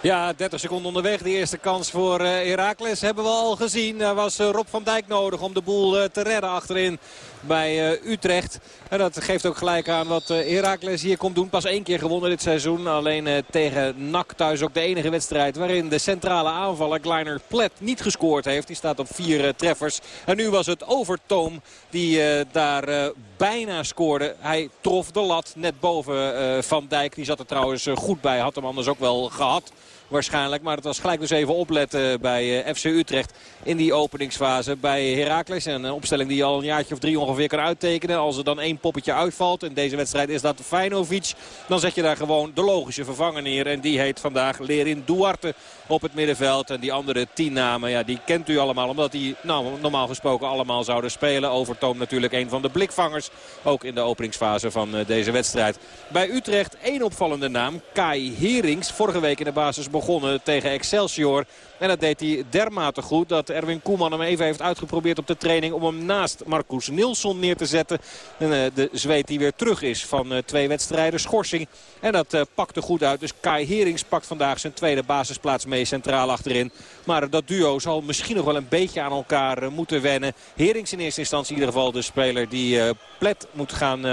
Ja, 30 seconden onderweg. De eerste kans voor uh, Heracles hebben we al gezien. Er was uh, Rob van Dijk nodig om de boel uh, te redden achterin bij Utrecht. En dat geeft ook gelijk aan wat Heracles hier komt doen. Pas één keer gewonnen dit seizoen. Alleen tegen NAC thuis ook de enige wedstrijd waarin de centrale aanvaller Kleiner Plet niet gescoord heeft. Die staat op vier treffers. En nu was het Overtoom die daar bijna scoorde. Hij trof de lat net boven Van Dijk. Die zat er trouwens goed bij. Had hem anders ook wel gehad waarschijnlijk. Maar het was gelijk dus even opletten bij eh, FC Utrecht in die openingsfase bij Heracles. Een opstelling die al een jaartje of drie ongeveer kan uittekenen. Als er dan één poppetje uitvalt, in deze wedstrijd is dat Feinovic. Dan zet je daar gewoon de logische vervanger neer. En die heet vandaag Lerin Duarte op het middenveld. En die andere tien namen, ja, die kent u allemaal. Omdat die nou, normaal gesproken allemaal zouden spelen. Overtoom natuurlijk een van de blikvangers. Ook in de openingsfase van eh, deze wedstrijd. Bij Utrecht één opvallende naam. Kai Herings. Vorige week in de basis begonnen tegen Excelsior. En dat deed hij dermate goed dat Erwin Koeman hem even heeft uitgeprobeerd op de training... om hem naast Marcus Nilsson neer te zetten. En, uh, de zweet die weer terug is van uh, twee wedstrijden schorsing. En dat uh, pakte goed uit. Dus Kai Herings pakt vandaag zijn tweede basisplaats mee centraal achterin. Maar dat duo zal misschien nog wel een beetje aan elkaar moeten wennen. Herings in eerste instantie in ieder geval de speler die plet moet gaan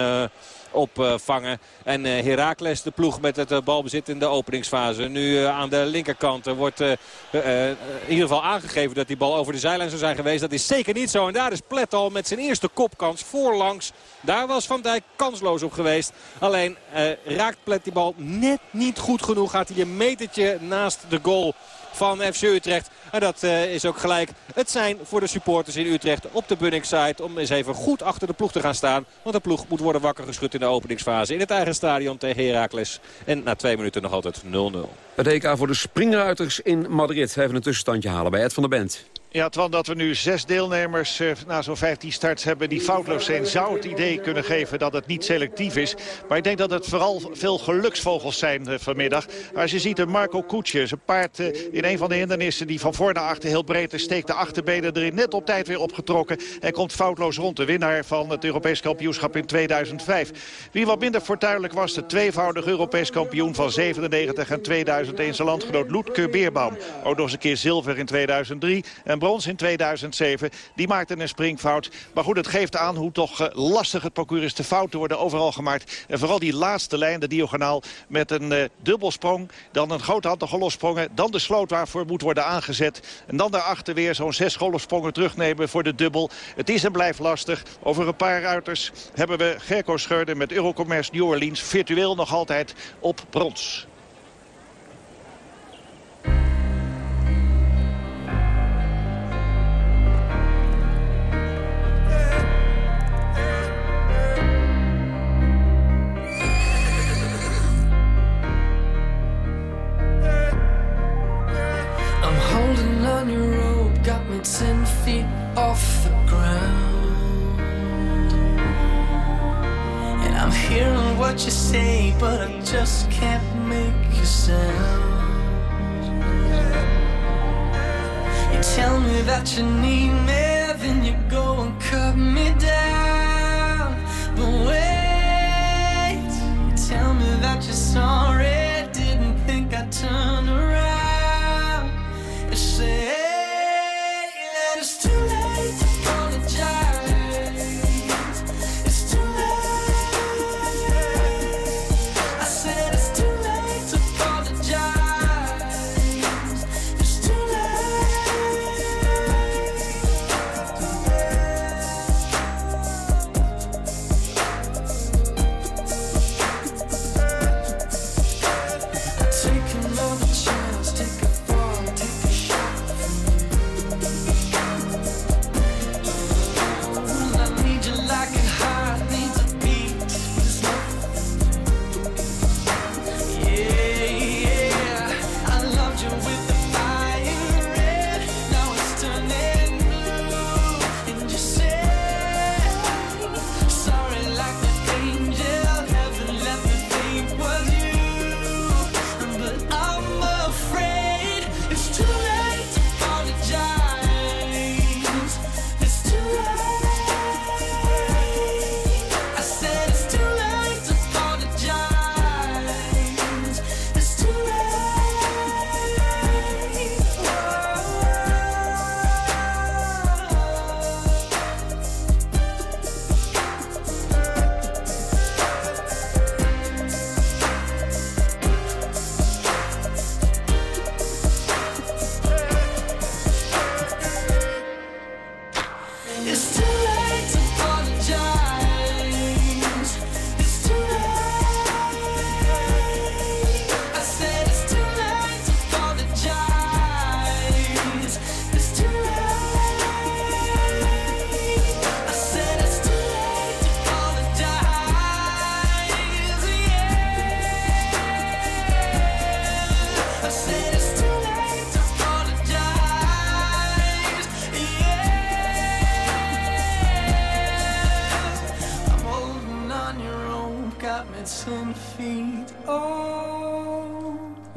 opvangen. En eh, Heracles, de ploeg met het eh, balbezit in de openingsfase. Nu eh, aan de linkerkant wordt in ieder geval aangegeven dat die bal over de zijlijn zou zijn geweest. Dat is zeker niet zo. En daar is Plet al met zijn eerste kopkans voorlangs. Daar was Van Dijk kansloos op geweest. Alleen raakt Plet die bal net niet goed genoeg. Gaat hij een metertje naast de goal van FC Utrecht. En dat uh, is ook gelijk het zijn voor de supporters in Utrecht op de Bunningside. Om eens even goed achter de ploeg te gaan staan. Want de ploeg moet worden wakker geschud in de openingsfase. In het eigen stadion tegen Heracles. En na twee minuten nog altijd 0-0. Het EK voor de springruiters in Madrid. Even een tussenstandje halen bij Ed van der Bent. Ja, Twan, dat we nu zes deelnemers uh, na zo'n 15 starts hebben die foutloos zijn... zou het idee kunnen geven dat het niet selectief is. Maar ik denk dat het vooral veel geluksvogels zijn uh, vanmiddag. Als je ziet een Marco Koetje, zijn paard in een van de hindernissen... die van voor naar achter heel breed is, steekt de achterbenen erin net op tijd weer opgetrokken... en komt foutloos rond. De winnaar van het Europees kampioenschap in 2005. Wie wat minder fortuinlijk was, de tweevoudig Europees kampioen van 97 en 2000... in zijn landgenoot Loetke Beerbaum. Ook nog eens een keer zilver in 2003 en brons in 2007. Die maakte een springfout. Maar goed, het geeft aan hoe toch eh, lastig het parcours is. De fouten worden overal gemaakt. En vooral die laatste lijn, de diagonaal, met een uh, dubbelsprong. Dan een groot aantal golfsprongen. Dan de sloot waarvoor moet worden aangezet. En dan daarachter weer zo'n zes golfsprongen terugnemen voor de dubbel. Het is en blijft lastig. Over een paar ruiters hebben we Gerco Scheurde met Eurocommerce New Orleans virtueel nog altijd op brons.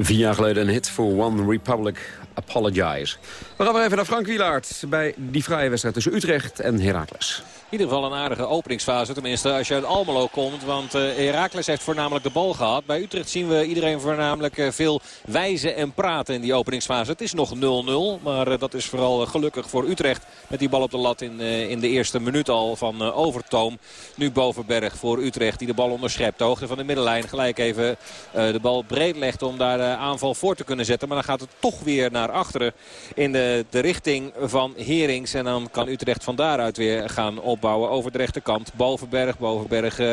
Vier jaar geleden een hit voor One Republic, Apologize. We gaan weer even naar Frank Wielaert bij die vrije wedstrijd tussen Utrecht en Heracles. In ieder geval een aardige openingsfase. Tenminste als je uit Almelo komt. Want uh, Heracles heeft voornamelijk de bal gehad. Bij Utrecht zien we iedereen voornamelijk uh, veel wijzen en praten in die openingsfase. Het is nog 0-0. Maar uh, dat is vooral gelukkig voor Utrecht. Met die bal op de lat in, in de eerste minuut al van Overtoom. Nu Bovenberg voor Utrecht die de bal onderschept. De hoogte van de middenlijn. Gelijk even de bal breed legt om daar aanval voor te kunnen zetten. Maar dan gaat het toch weer naar achteren. In de, de richting van Herings. En dan kan Utrecht van daaruit weer gaan op over de rechterkant. Bovenberg, Bovenberg uh,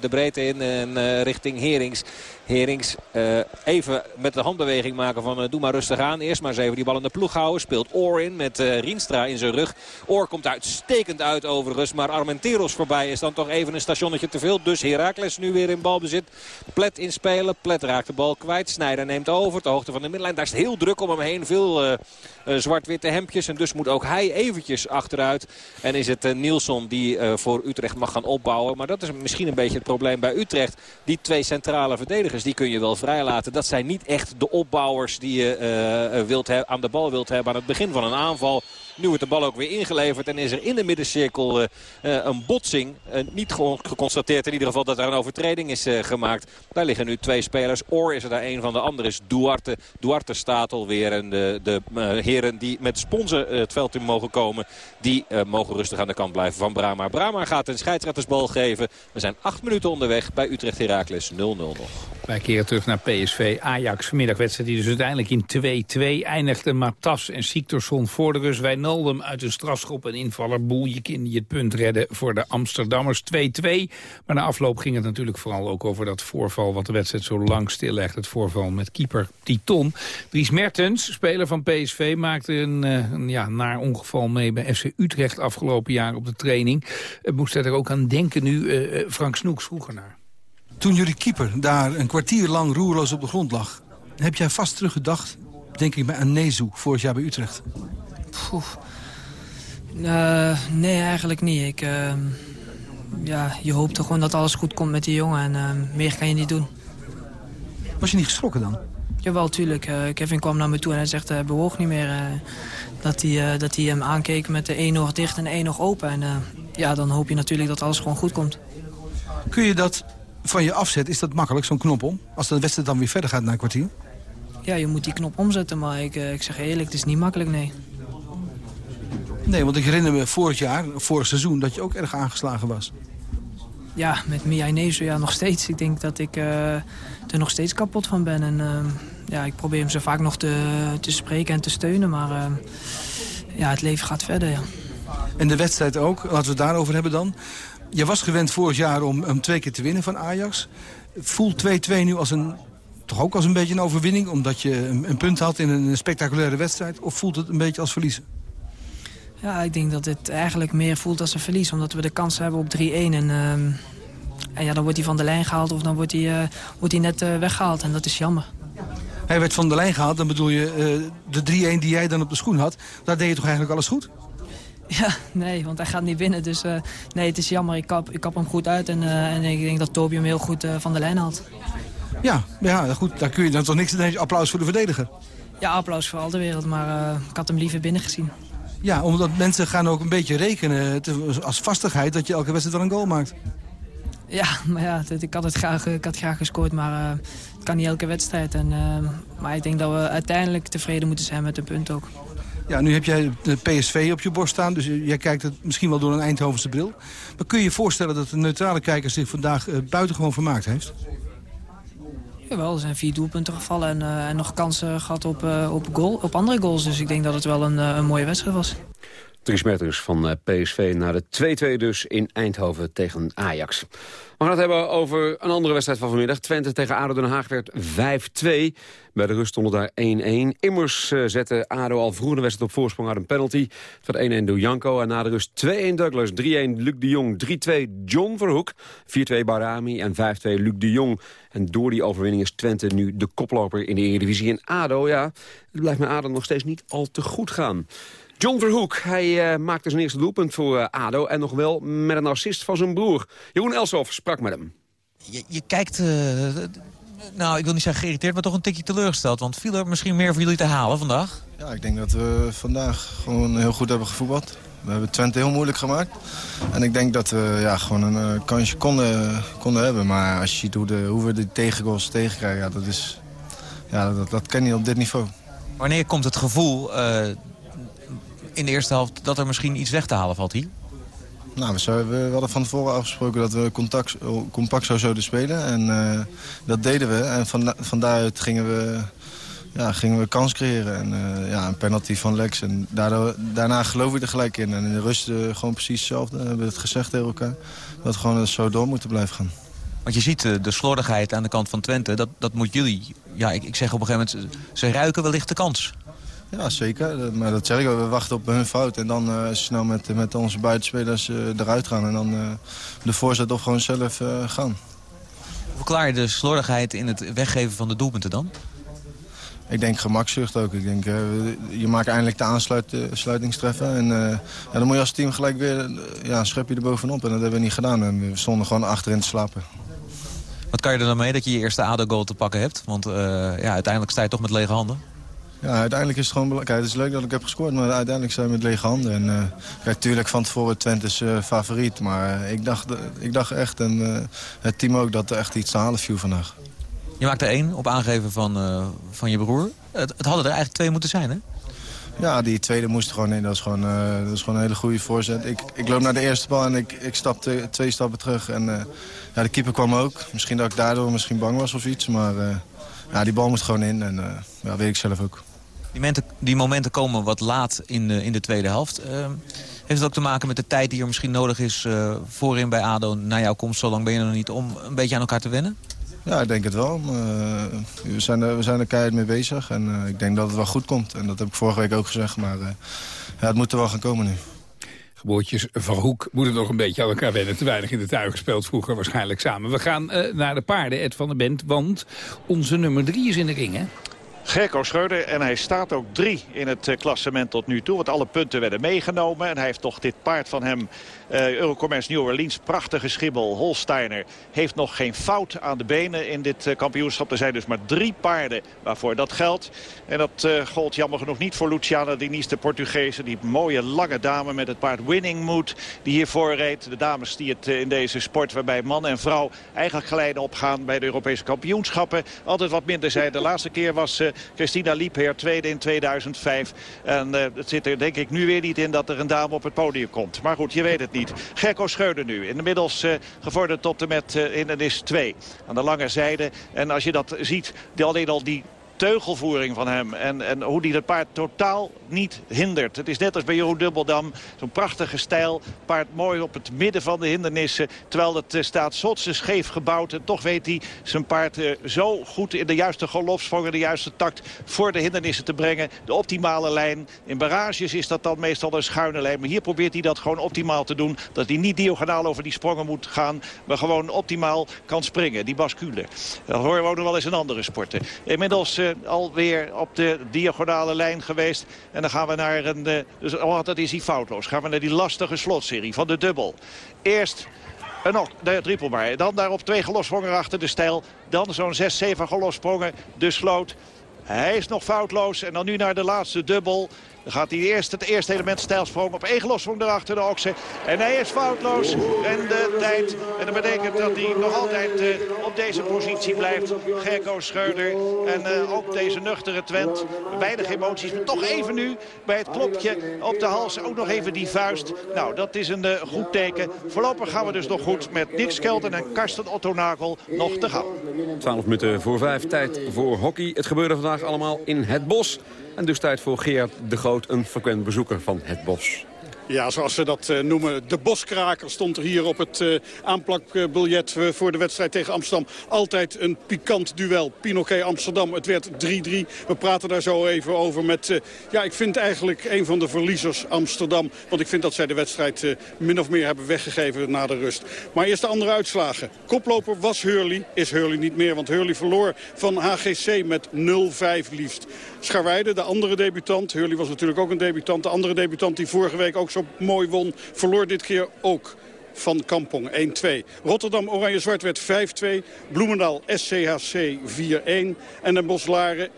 de breedte in en uh, richting Herings. Herings even met de handbeweging maken van doe maar rustig aan. Eerst maar eens even die bal in de ploeg houden. Speelt Oor in met Rienstra in zijn rug. Oor komt uitstekend uit overigens. Maar Armenteros voorbij is dan toch even een stationnetje te veel. Dus Heracles nu weer in balbezit. Plet inspelen. Plet raakt de bal kwijt. Snijder neemt over. De hoogte van de middenlijn. Daar is het heel druk om hem heen. Veel zwart-witte hemdjes. En dus moet ook hij eventjes achteruit. En is het Nielsen die uh, voor Utrecht mag gaan opbouwen. Maar dat is misschien een beetje het probleem bij Utrecht. Die twee centrale verdedigers, die kun je wel vrijlaten. Dat zijn niet echt de opbouwers die je uh, wilt aan de bal wilt hebben aan het begin van een aanval. Nu wordt de bal ook weer ingeleverd en is er in de middencirkel een botsing. niet geconstateerd in ieder geval dat er een overtreding is gemaakt. Daar liggen nu twee spelers. Oor is er daar een van, de andere is Duarte. Duarte staat alweer en de, de heren die met sponsen het veld in mogen komen... die mogen rustig aan de kant blijven van Brama. Brama gaat een scheidsrechtersbal geven. We zijn acht minuten onderweg bij Utrecht Heracles 0-0 nog. Wij keren terug naar PSV. Ajax vanmiddagwedstrijd die dus uiteindelijk in 2-2 eindigde. Matas en Siktorsson voor de rust. Uit een strafschop en invaller Boeljekin die het punt redden voor de Amsterdammers 2-2. Maar na afloop ging het natuurlijk vooral ook over dat voorval wat de wedstrijd zo lang stillegt. Het voorval met keeper Titon. Dries Mertens, speler van PSV, maakte een, eh, een ja, naar ongeval mee bij FC Utrecht afgelopen jaar op de training. Het moest er ook aan denken nu. Uh, Frank Snoeks vroeger naar. Toen jullie keeper daar een kwartier lang roerloos op de grond lag... heb jij vast teruggedacht, denk ik, bij Anezu vorig jaar bij Utrecht? Uh, nee, eigenlijk niet. Ik, uh, ja, je hoopt toch gewoon dat alles goed komt met die jongen. En uh, meer kan je niet doen. Was je niet geschrokken dan? Jawel, tuurlijk. Kevin kwam naar me toe en hij zegt, hij bewoog niet meer. dat, hij, dat hij hem aankeek met de één oog dicht en één oog open. En ja, dan hoop je natuurlijk dat alles gewoon goed komt. Kun je dat van je afzet, is dat makkelijk, zo'n knop om? Als de wedstrijd dan weer verder gaat na een kwartier? Ja, je moet die knop omzetten, maar ik, ik zeg eerlijk, het is niet makkelijk, nee. Nee, want ik herinner me vorig jaar, vorig seizoen, dat je ook erg aangeslagen was. Ja, met Mia Inezo ja, nog steeds. Ik denk dat ik uh, er nog steeds kapot van ben. En uh, ja, ik probeer hem zo vaak nog te, te spreken en te steunen. Maar uh, ja, het leven gaat verder, ja. En de wedstrijd ook, laten we het daarover hebben dan. Je was gewend vorig jaar om, om twee keer te winnen van Ajax. Voelt 2-2 nu als een, toch ook als een beetje een overwinning... omdat je een, een punt had in een spectaculaire wedstrijd? Of voelt het een beetje als verliezen? Ja, ik denk dat het eigenlijk meer voelt als een verlies. Omdat we de kans hebben op 3-1. En, uh, en ja, dan wordt hij van de lijn gehaald of dan wordt hij, uh, wordt hij net uh, weggehaald. En dat is jammer. Hij werd van de lijn gehaald, dan bedoel je uh, de 3-1 die jij dan op de schoen had. Daar deed je toch eigenlijk alles goed? Ja, nee, want hij gaat niet winnen. Dus nee, het is jammer. Ik kap, ik kap hem goed uit. En, en ik denk dat Toby hem heel goed van de lijn haalt. Ja, ja, goed. Daar kun je dan toch niks aan Applaus voor de verdediger. Ja, applaus voor al de wereld. Maar ik had hem liever binnen gezien. Ja, omdat mensen gaan ook een beetje rekenen als vastigheid dat je elke wedstrijd wel een goal maakt. Ja, maar ja, ik had het graag, ik had graag gescoord, maar uh, het kan niet elke wedstrijd. En, uh, maar ik denk dat we uiteindelijk tevreden moeten zijn met een punt ook. Ja, nu heb jij de PSV op je borst staan, dus jij kijkt het misschien wel door een Eindhovense bril. Maar kun je je voorstellen dat de neutrale kijker zich vandaag uh, buitengewoon vermaakt heeft? Jawel, er zijn vier doelpunten gevallen en, en nog kansen gehad op, uh, op, goal, op andere goals. Dus ik denk dat het wel een, uh, een mooie wedstrijd was. Dries Mertens van PSV naar de 2-2 dus in Eindhoven tegen Ajax. We gaan het hebben over een andere wedstrijd van vanmiddag. Twente tegen ADO Den Haag werd 5-2. Bij de rust stonden daar 1-1. Immers uh, zette ADO al vroeg de wedstrijd op voorsprong uit een penalty. Het werd 1-1 door Janko. En na de rust 2-1 Douglas, 3-1 Luc de Jong, 3-2 John Verhoek, 4-2 Barami en 5-2 Luc de Jong. En door die overwinning is Twente nu de koploper in de Eredivisie. En ADO, ja, het blijft met ADO nog steeds niet al te goed gaan. John Verhoek, hij uh, maakte zijn eerste doelpunt voor uh, ADO... en nog wel met een assist van zijn broer. Jeroen Elsof sprak met hem. Je, je kijkt, uh, nou, ik wil niet zeggen geïrriteerd... maar toch een tikje teleurgesteld. Want viel er misschien meer voor jullie te halen vandaag? Ja, ik denk dat we vandaag gewoon heel goed hebben gevoetbald. We hebben Twente heel moeilijk gemaakt. En ik denk dat we ja, gewoon een kansje konden, konden hebben. Maar als je ziet hoe, de, hoe we de tegengoals tegenkrijgen... Ja, dat, is, ja, dat, dat kan niet op dit niveau. Wanneer komt het gevoel in de eerste helft dat er misschien iets weg te halen valt hier? Nou, we, we hadden van tevoren afgesproken dat we contact, compact zo zouden spelen. En uh, dat deden we. En van, van daaruit gingen we, ja, gingen we kans creëren. En uh, ja, een penalty van Lex. En daardoor, daarna geloven we er gelijk in. En in de rust uh, gewoon precies hetzelfde. We hebben het gezegd tegen elkaar. Dat we gewoon zo door moeten blijven gaan. Want je ziet de slordigheid aan de kant van Twente. Dat, dat moet jullie... Ja, ik, ik zeg op een gegeven moment... Ze ruiken wellicht de kans. Ja, zeker. Maar dat zeg ik We wachten op hun fout. En dan uh, snel met, met onze buitenspelers uh, eruit gaan. En dan uh, de voorzet of gewoon zelf gaan. Hoe verklaar je de slordigheid in het weggeven van de doelpunten dan? Ik denk gemakzucht ook. Ik denk, je maakt eindelijk de aansluitingstreffen. En ja, dan moet je als team gelijk weer ja, een schepje erbovenop. En dat hebben we niet gedaan. En we stonden gewoon achterin te slapen. Wat kan je er dan mee dat je je eerste ADO-goal te pakken hebt? Want ja, uiteindelijk sta je toch met lege handen. Ja, uiteindelijk is het gewoon belangrijk. Het is leuk dat ik heb gescoord, maar uiteindelijk zijn we met lege handen. En, uh, kijk, tuurlijk van tevoren Twente is uh, favoriet. Maar uh, ik, dacht, ik dacht echt, en het team ook, dat er echt iets te halen viel vandaag. Je maakte één op aangeven van, van je broer. Het, het hadden er eigenlijk twee moeten zijn, hè? Ja, die tweede moest gewoon in. Dat is gewoon, dat is gewoon een hele goede voorzet. Ik, ik loop naar de eerste bal en ik, ik stapte twee stappen terug. En ja, de keeper kwam ook. Misschien dat ik daardoor misschien bang was of iets. Maar ja, die bal moest gewoon in. En ja, weet ik zelf ook. Die momenten, die momenten komen wat laat in de, in de tweede helft. Uh, heeft het ook te maken met de tijd die er misschien nodig is uh, voorin bij ADO... na jouw komst, zo lang ben je er nog niet, om een beetje aan elkaar te wennen? Ja, ik denk het wel. Uh, we, zijn er, we zijn er keihard mee bezig en ik denk dat het wel goed komt. En dat heb ik vorige week ook gezegd, maar ja, het moet er wel gaan komen nu. Geboortjes van Hoek moeten nog een beetje aan elkaar wennen. Te weinig in de tuin gespeeld vroeger waarschijnlijk samen. We gaan naar de paarden, Ed van der Bent, want onze nummer drie is in de ring, hè? Gerco Schreuder. En hij staat ook drie in het eh, klassement tot nu toe. Want alle punten werden meegenomen. En hij heeft toch dit paard van hem uh, Eurocommerce New Orleans, prachtige schimmel. Holsteiner heeft nog geen fout aan de benen in dit uh, kampioenschap. Er zijn dus maar drie paarden waarvoor dat geldt. En dat uh, gold jammer genoeg niet voor Luciana Diniz, de Portugese. Die mooie lange dame met het paard Winning Mood die hiervoor reed. De dames die het in deze sport waarbij man en vrouw eigenlijk geleiden opgaan bij de Europese kampioenschappen. Altijd wat minder zijn. De laatste keer was Christina Liebherr tweede in 2005. En het zit er denk ik nu weer niet in dat er een dame op het podium komt. Maar goed, je weet het niet niet. Schreuder nu. Inmiddels uh, gevorderd tot en met uh, hindernis 2. Aan de lange zijde. En als je dat ziet, alleen al die teugelvoering van hem. En, en hoe die het paard totaal niet hindert. Het is net als bij Jeroen Dubbeldam. Zo'n prachtige stijl. Paard mooi op het midden van de hindernissen. Terwijl het uh, staat zotse scheef gebouwd. En toch weet hij zijn paard uh, zo goed in de juiste galopsprong. de juiste takt voor de hindernissen te brengen. De optimale lijn. In barrages is dat dan meestal een schuine lijn. Maar hier probeert hij dat gewoon optimaal te doen. Dat hij niet diagonaal over die sprongen moet gaan. Maar gewoon optimaal kan springen. Die bascule. Dat horen we ook nog wel eens in andere sporten. Inmiddels... Uh, alweer op de diagonale lijn geweest. En dan gaan we naar een... Uh, dus oh, dat is hij foutloos. Gaan we naar die lastige slotserie van de dubbel. Eerst een ok, de triple maar. Dan daarop twee gelossprongen achter de stijl. Dan zo'n 6, 7 gelossprongen. De sloot. Hij is nog foutloos. En dan nu naar de laatste dubbel. Dan gaat hij eerst het eerste element stijlsprong op één gelosprong erachter de oksen. En hij is foutloos. En de tijd. En dat betekent dat hij nog altijd uh, op deze positie blijft. Gerco Schreuder. En uh, ook deze nuchtere Twent. Weinig emoties. Maar toch even nu bij het klopje op de hals. Ook nog even die vuist. Nou, dat is een uh, goed teken. Voorlopig gaan we dus nog goed met Nick Skelton en Karsten Otto Nagel nog te gaan. 12 minuten voor 5. Tijd voor hockey. Het gebeurde vandaag allemaal in het bos. En dus tijd voor Geert de Groot, een frequent bezoeker van het bos. Ja, zoals ze dat uh, noemen. De boskraker stond er hier op het uh, aanplakbiljet uh, voor de wedstrijd tegen Amsterdam. Altijd een pikant duel. Pinoquet Amsterdam. Het werd 3-3. We praten daar zo even over met... ja, ik vind eigenlijk een van de verliezers Amsterdam. Want ik vind dat zij de wedstrijd min of meer hebben weggegeven na de rust. Maar eerst de andere uitslagen. Koploper was Hurley. Is Hurley niet meer, want Hurley verloor van HGC met 0-5 liefst. Scharweide, de andere debutant. Hurley was natuurlijk ook een debutant. De andere debutant die vorige week ook zo mooi won, verloor dit keer ook van Kampong 1-2. Rotterdam Oranje-Zwart werd 5-2. Bloemendaal SCHC 4-1. En Den Boslaren 1-5.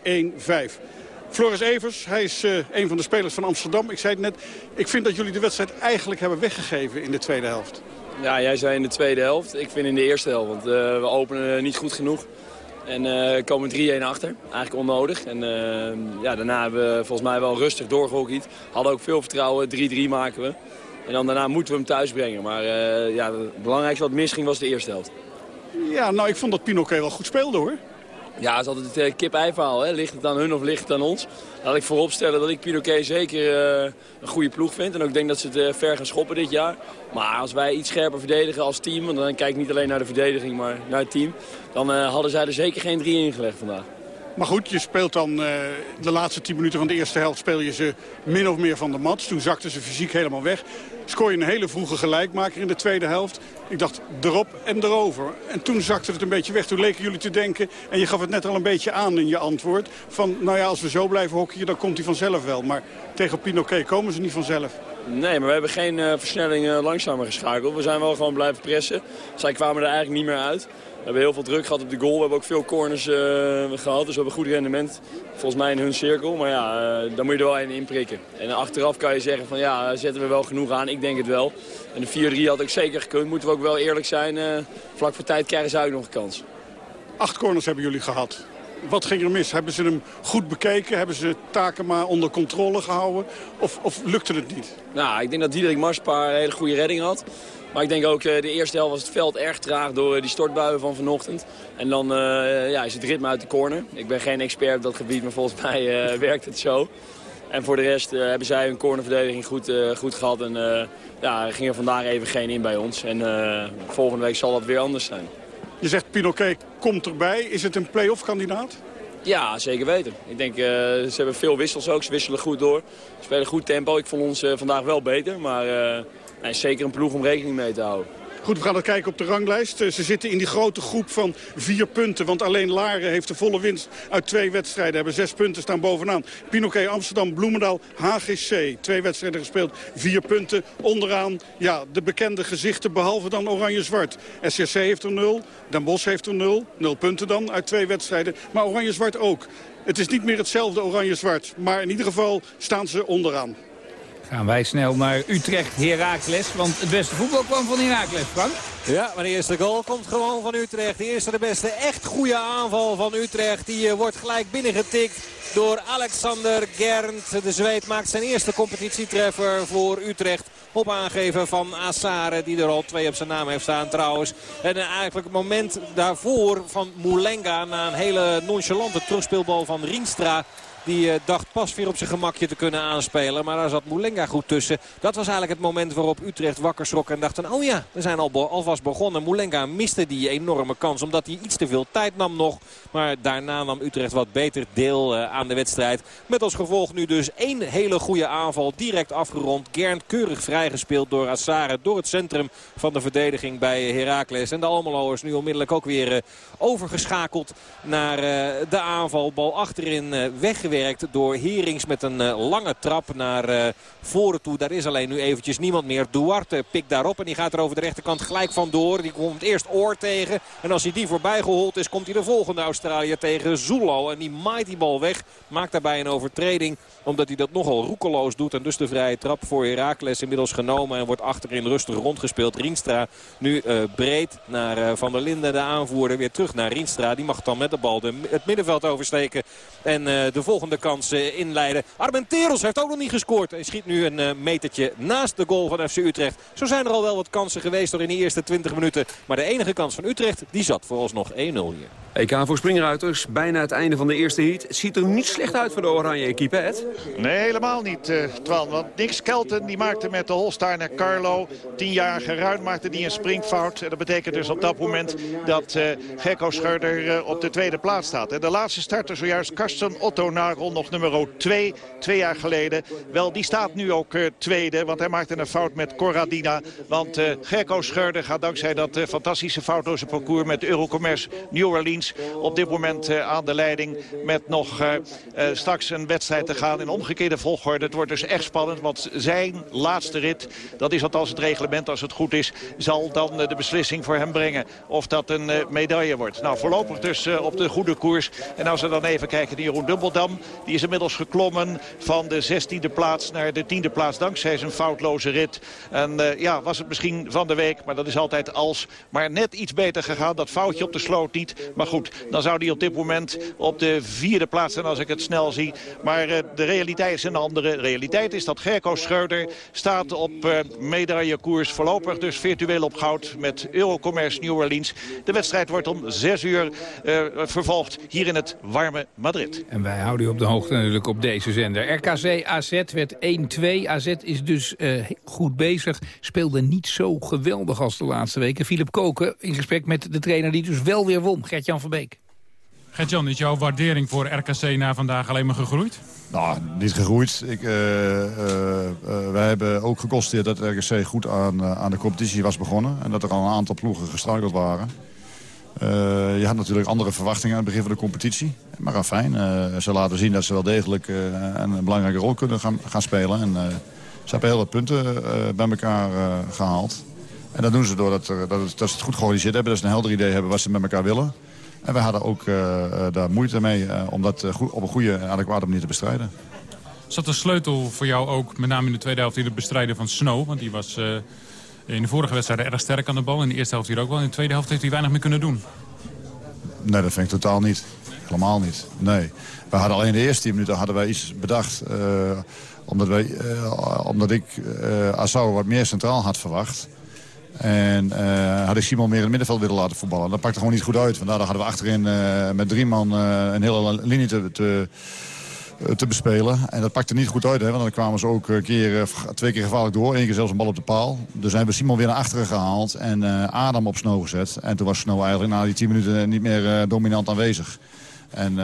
Floris Evers, hij is uh, een van de spelers van Amsterdam. Ik zei het net, ik vind dat jullie de wedstrijd eigenlijk hebben weggegeven in de tweede helft. Ja, jij zei in de tweede helft. Ik vind in de eerste helft, want uh, we openen niet goed genoeg. En uh, komen 3-1 achter. Eigenlijk onnodig. En uh, ja, daarna hebben we volgens mij wel rustig doorgehockeyd. Hadden ook veel vertrouwen. 3-3 maken we. En dan daarna moeten we hem thuis brengen. Maar uh, ja, het belangrijkste wat misging was de eerste helft. Ja, nou ik vond dat Pinoquet wel goed speelde hoor. Ja, het is altijd het kip-ei verhaal. Ligt het aan hun of ligt het aan ons? Laat ik vooropstellen dat ik Pinoquet zeker uh, een goede ploeg vind. En ook denk dat ze het uh, ver gaan schoppen dit jaar. Maar als wij iets scherper verdedigen als team... en dan kijk ik niet alleen naar de verdediging, maar naar het team... dan hadden zij er zeker geen drie ingelegd vandaag. Maar goed, je speelt dan de laatste 10 minuten van de eerste helft speel je ze min of meer van de mat. Toen zakten ze fysiek helemaal weg. Scoor je een hele vroege gelijkmaker in de tweede helft. Ik dacht erop en erover. En toen zakte het een beetje weg. Toen leken jullie te denken, en je gaf het net al een beetje aan in je antwoord... van nou ja, als we zo blijven hockeyen, dan komt hij vanzelf wel. Maar tegen Pinoquet komen ze niet vanzelf. Nee, maar we hebben geen uh, versnelling uh, langzamer geschakeld. We zijn wel gewoon blijven pressen. Zij kwamen er eigenlijk niet meer uit. We hebben heel veel druk gehad op de goal. We hebben ook veel corners uh, gehad. Dus we hebben goed rendement. Volgens mij in hun cirkel. Maar ja, uh, daar moet je er wel in inprikken. En achteraf kan je zeggen van ja, zetten we wel genoeg aan. Ik denk het wel. En de 4-3 had ook zeker gekund. Moeten we ook wel eerlijk zijn. Uh, vlak voor tijd krijgen ze ook nog een kans. Acht corners hebben jullie gehad. Wat ging er mis? Hebben ze hem goed bekeken? Hebben ze taken maar onder controle gehouden? Of, of lukte het niet? Nou, ik denk dat Diederik Marspaar een hele goede redding had. Maar ik denk ook, de eerste helft was het veld erg traag door die stortbuien van vanochtend. En dan uh, ja, is het ritme uit de corner. Ik ben geen expert op dat gebied, maar volgens mij werkt het zo. En voor de rest hebben zij hun cornerverdediging goed, goed gehad. En ja, er ging er vandaag even geen in bij ons. En volgende week zal dat weer anders zijn. Je zegt Pinoquet komt erbij. Is het een play-off kandidaat? Ja, zeker weten. Ik denk, uh, ze hebben veel wissels ook. Ze wisselen goed door. Ze spelen goed tempo. Ik vond ons uh, vandaag wel beter. Maar uh, nee, zeker een ploeg om rekening mee te houden. Goed, we gaan het kijken op de ranglijst. Ze zitten in die grote groep van vier punten. Want alleen Laren heeft de volle winst uit twee wedstrijden. Hebben zes punten staan bovenaan. Pinoquet, Amsterdam, Bloemendaal, HGC. Twee wedstrijden gespeeld, vier punten. Onderaan, ja, de bekende gezichten, behalve dan Oranje-Zwart. SCC heeft er nul, Den Bosch heeft er nul. Nul punten dan uit twee wedstrijden. Maar Oranje-Zwart ook. Het is niet meer hetzelfde Oranje-Zwart. Maar in ieder geval staan ze onderaan. Gaan wij snel naar Utrecht, Heracles. Want het beste voetbal kwam van Heracles, Frank. Ja, maar de eerste goal komt gewoon van Utrecht. De eerste de beste echt goede aanval van Utrecht. Die uh, wordt gelijk binnengetikt door Alexander Gernt. De Zweed maakt zijn eerste competitietreffer voor Utrecht. Op aangeven van Assare, die er al twee op zijn naam heeft staan trouwens. En uh, eigenlijk het moment daarvoor van Moulenga na een hele nonchalante terugspeelbal van Rienstra. Die uh, dacht pas weer op zijn gemakje te kunnen aanspelen. Maar daar zat Moulenga goed tussen. Dat was eigenlijk het moment waarop Utrecht wakker schrok. En dachten, oh ja, we zijn al alvast begonnen. Moulenga miste die enorme kans. Omdat hij iets te veel tijd nam nog. Maar daarna nam Utrecht wat beter deel uh, aan de wedstrijd. Met als gevolg nu dus één hele goede aanval. Direct afgerond. Gern keurig vrijgespeeld door Assare. Door het centrum van de verdediging bij Heracles. En de Almeloers nu onmiddellijk ook weer uh, overgeschakeld naar de aanval. Bal achterin weggewerkt door Herings met een lange trap naar voren toe. Daar is alleen nu eventjes niemand meer. Duarte pikt daarop en die gaat er over de rechterkant gelijk vandoor. Die komt eerst Oor tegen. En als hij die voorbij gehold is, komt hij de volgende Australiër tegen Zulo. En die maait die bal weg. Maakt daarbij een overtreding omdat hij dat nogal roekeloos doet. En dus de vrije trap voor Heracles inmiddels genomen. En wordt achterin rustig rondgespeeld. Rienstra nu uh, breed naar uh, Van der Linden, de aanvoerder. Weer terug naar Rienstra. Die mag dan met de bal de, het middenveld oversteken. En uh, de volgende kans inleiden. Armenteros heeft ook nog niet gescoord. Hij schiet nu een metertje naast de goal van FC Utrecht. Zo zijn er al wel wat kansen geweest door in de eerste 20 minuten. Maar de enige kans van Utrecht, die zat vooralsnog 1-0 hier. EK voor springruiters, bijna het einde van de eerste heat. Het ziet er niet slecht uit voor de oranje equipe, Ed. Nee, helemaal niet, uh, Twan. Want Nick Skelton die maakte met de Holsteiner Carlo... tienjarige Ruin maakte die een springfout. En dat betekent dus op dat moment dat uh, Gekko Schurder uh, op de tweede plaats staat. En de laatste starter zojuist Karsten Otto Nagel, nog nummer 2, twee jaar geleden. Wel, die staat nu ook tweede, want hij maakte een fout met Corradina. Want Gekko Schurder gaat dankzij dat fantastische foutloze parcours... met Eurocommerce New Orleans op dit moment aan de leiding... met nog straks een wedstrijd te gaan in omgekeerde volgorde. Het wordt dus echt spannend, want zijn laatste rit, dat is althans het reglement als het goed is, zal dan de beslissing voor hem brengen of dat een medaille wordt. Nou, voorlopig dus op de goede koers. En als we dan even kijken naar Jeroen Dubbeldam, die is inmiddels geklommen van de 16e plaats naar de 10e plaats dankzij zijn foutloze rit. En ja, was het misschien van de week, maar dat is altijd als. Maar net iets beter gegaan, dat foutje op de sloot niet. Maar goed, dan zou hij op dit moment op de vierde plaats zijn als ik het snel zie. Maar uh, de realiteit is een andere. realiteit is dat Gerco Schreuder staat op uh, medaillekoers. Voorlopig dus virtueel op goud met Eurocommerce New Orleans. De wedstrijd wordt om 6 uur uh, vervolgd hier in het warme Madrid. En wij houden u op de hoogte natuurlijk op deze zender. RKC AZ werd 1-2. AZ is dus goed bezig. Speelde niet zo geweldig als de laatste weken. Philip Koken in gesprek met de trainer die dus wel weer won. Gert-Jan van Beek. Gert-Jan, is jouw waardering voor RKC na vandaag alleen maar gegroeid? Nou, niet gegroeid. Ik, uh, uh, uh, wij hebben ook geconstateerd dat RKC goed aan, aan de competitie was begonnen. En dat er al een aantal ploegen gestruikeld waren. je had natuurlijk andere verwachtingen aan het begin van de competitie. Maar fijn, ze laten zien dat ze wel degelijk een belangrijke rol kunnen gaan, gaan spelen. En Ze hebben heel wat punten bij elkaar gehaald. En dat doen ze doordat dat, dat, dat ze het goed georganiseerd hebben. Dat ze een helder idee hebben wat ze met elkaar willen. En wij hadden ook daar moeite mee om dat op een goede en adequate manier te bestrijden. Zat de sleutel voor jou ook, met name in de tweede helft, in het bestrijden van Snow? Want die was in de vorige wedstrijden erg sterk aan de bal. In de eerste helft hier ook wel. In de tweede helft heeft hij weinig meer kunnen doen. Nee, dat vind ik totaal niet. Helemaal niet. Nee. We hadden alleen de eerste 10 minuten hadden wij iets bedacht. Uh, omdat, wij, uh, omdat ik uh, Assau wat meer centraal had verwacht. En had ik Simon meer in het middenveld willen laten voetballen. Dat pakte gewoon niet goed uit. Vandaar hadden we achterin met drie man een hele linie te, te eh, te bespelen. En dat pakte niet goed uit, hè, want dan kwamen ze ook een keer, eh, twee keer gevaarlijk door. Eén keer zelfs een bal op de paal. Dus hebben we Simon weer naar achteren gehaald en uh, Adam op Snow gezet. En toen was Snow eigenlijk na die tien minuten niet meer dominant aanwezig. En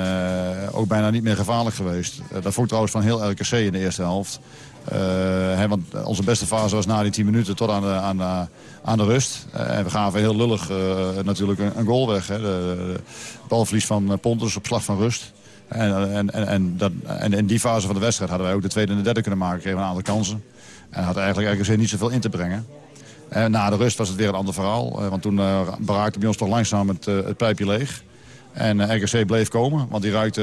ook bijna niet meer gevaarlijk geweest. dat vond ik trouwens van heel RKC in de eerste helft. Hè, want onze beste fase was na die 10 minuten tot aan de, aan de, aan de rust. en we gaven heel lullig natuurlijk een, goal weg. Hè. De, balverlies van Pontus op slag van rust. En, en, en, en, dat, en in die fase van de wedstrijd hadden wij ook de tweede en de derde kunnen maken. Kregen een aantal kansen. En had eigenlijk eigenlijk niet zoveel in te brengen. En na de rust was het weer een ander verhaal. Eh, want toen uh, beraakte bij ons toch langzaam het, pijpje leeg. En uh, RKC bleef komen, want die ruikte,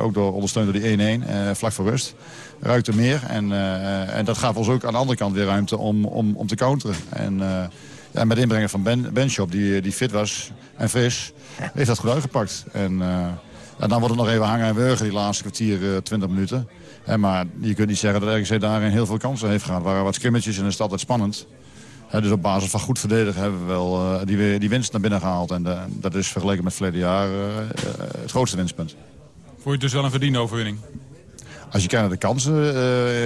ook door, ondersteund door die 1-1, vlak voor rust, ruikte meer. En, en dat gaf ons ook aan de andere kant weer ruimte om, om, om te counteren. En ja, met inbrengen van Ben, die, die fit was en fris, heeft dat goed uitgepakt. En ja, dan wordt het nog even hangen en wurgen, die laatste kwartier, 20 minuten. maar je kunt niet zeggen dat RKC daarin heel veel kansen heeft gehad. Er waren wat skimmetjes en is het altijd spannend. dus op basis van goed verdedigen hebben we wel uh, die, die winst naar binnen gehaald. En dat is vergeleken met het verleden jaar het grootste winstpunt. Vond je het dus wel een verdiende overwinning? Als je kijkt naar de kansen,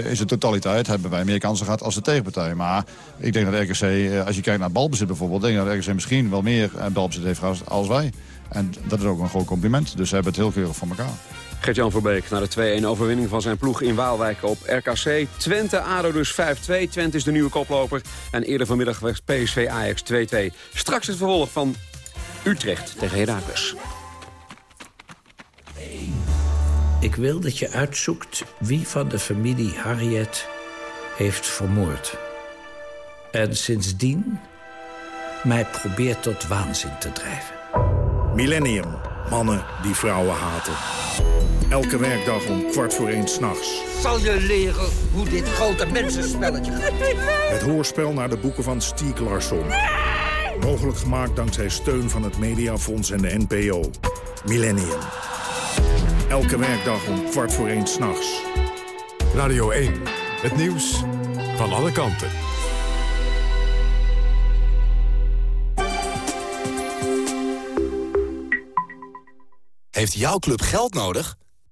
is de totaliteit hebben wij meer kansen gehad als de tegenpartij. Maar ik denk dat RKC, als je kijkt naar balbezit bijvoorbeeld... denk dat RKC misschien wel meer balbezit heeft gehad als wij. En dat is ook een groot compliment. Dus ze hebben het heel keurig voor elkaar. Gert-Jan Verbeek naar de 2-1 overwinning van zijn ploeg in Waalwijk op RKC. Twente, ADO dus 5-2. Twente is de nieuwe koploper. En eerder vanmiddag werd PSV Ajax 2-2. Straks het vervolg van Utrecht tegen Heracles. Ik wil dat je uitzoekt wie van de familie Harriet heeft vermoord. En sindsdien mij probeert tot waanzin te drijven. Millennium. Mannen die vrouwen haten. Elke werkdag om kwart voor één s'nachts. Zal je leren hoe dit grote mensenspelletje gaat? Het hoorspel naar de boeken van Stieg Larsson. Mogelijk gemaakt dankzij steun van het Mediafonds en de NPO. Millennium. Elke werkdag om kwart voor één s'nachts. Radio 1. Het nieuws van alle kanten. Heeft jouw club geld nodig?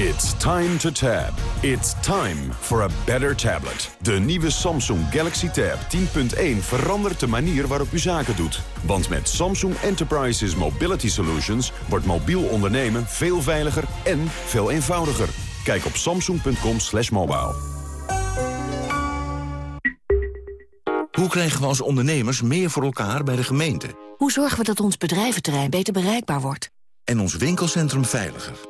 It's time to tab. It's time for a better tablet. De nieuwe Samsung Galaxy Tab 10.1 verandert de manier waarop u zaken doet. Want met Samsung Enterprises Mobility Solutions wordt mobiel ondernemen veel veiliger en veel eenvoudiger. Kijk op samsung.com slash mobile. Hoe krijgen we als ondernemers meer voor elkaar bij de gemeente? Hoe zorgen we dat ons bedrijventerrein beter bereikbaar wordt? En ons winkelcentrum veiliger?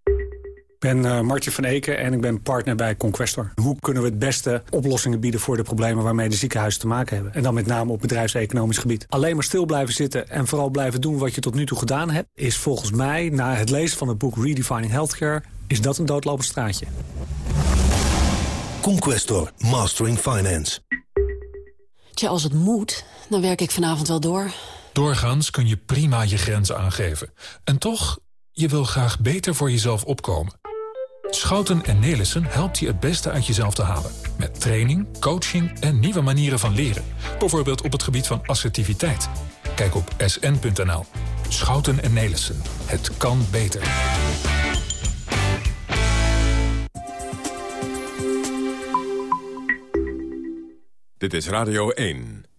Ik ben uh, Martje van Eken en ik ben partner bij Conquestor. Hoe kunnen we het beste oplossingen bieden voor de problemen waarmee de ziekenhuizen te maken hebben? En dan met name op bedrijfseconomisch gebied. Alleen maar stil blijven zitten en vooral blijven doen wat je tot nu toe gedaan hebt... is volgens mij, na het lezen van het boek Redefining Healthcare... is dat een doodlopend straatje. Conquestor, Mastering Finance. Tja, als het moet, dan werk ik vanavond wel door. Doorgaans kun je prima je grenzen aangeven. En toch, je wil graag beter voor jezelf opkomen. Schouten en Nelissen helpt je het beste uit jezelf te halen. Met training, coaching en nieuwe manieren van leren. Bijvoorbeeld op het gebied van assertiviteit. Kijk op sn.nl. Schouten en Nelissen. Het kan beter. Dit is Radio 1.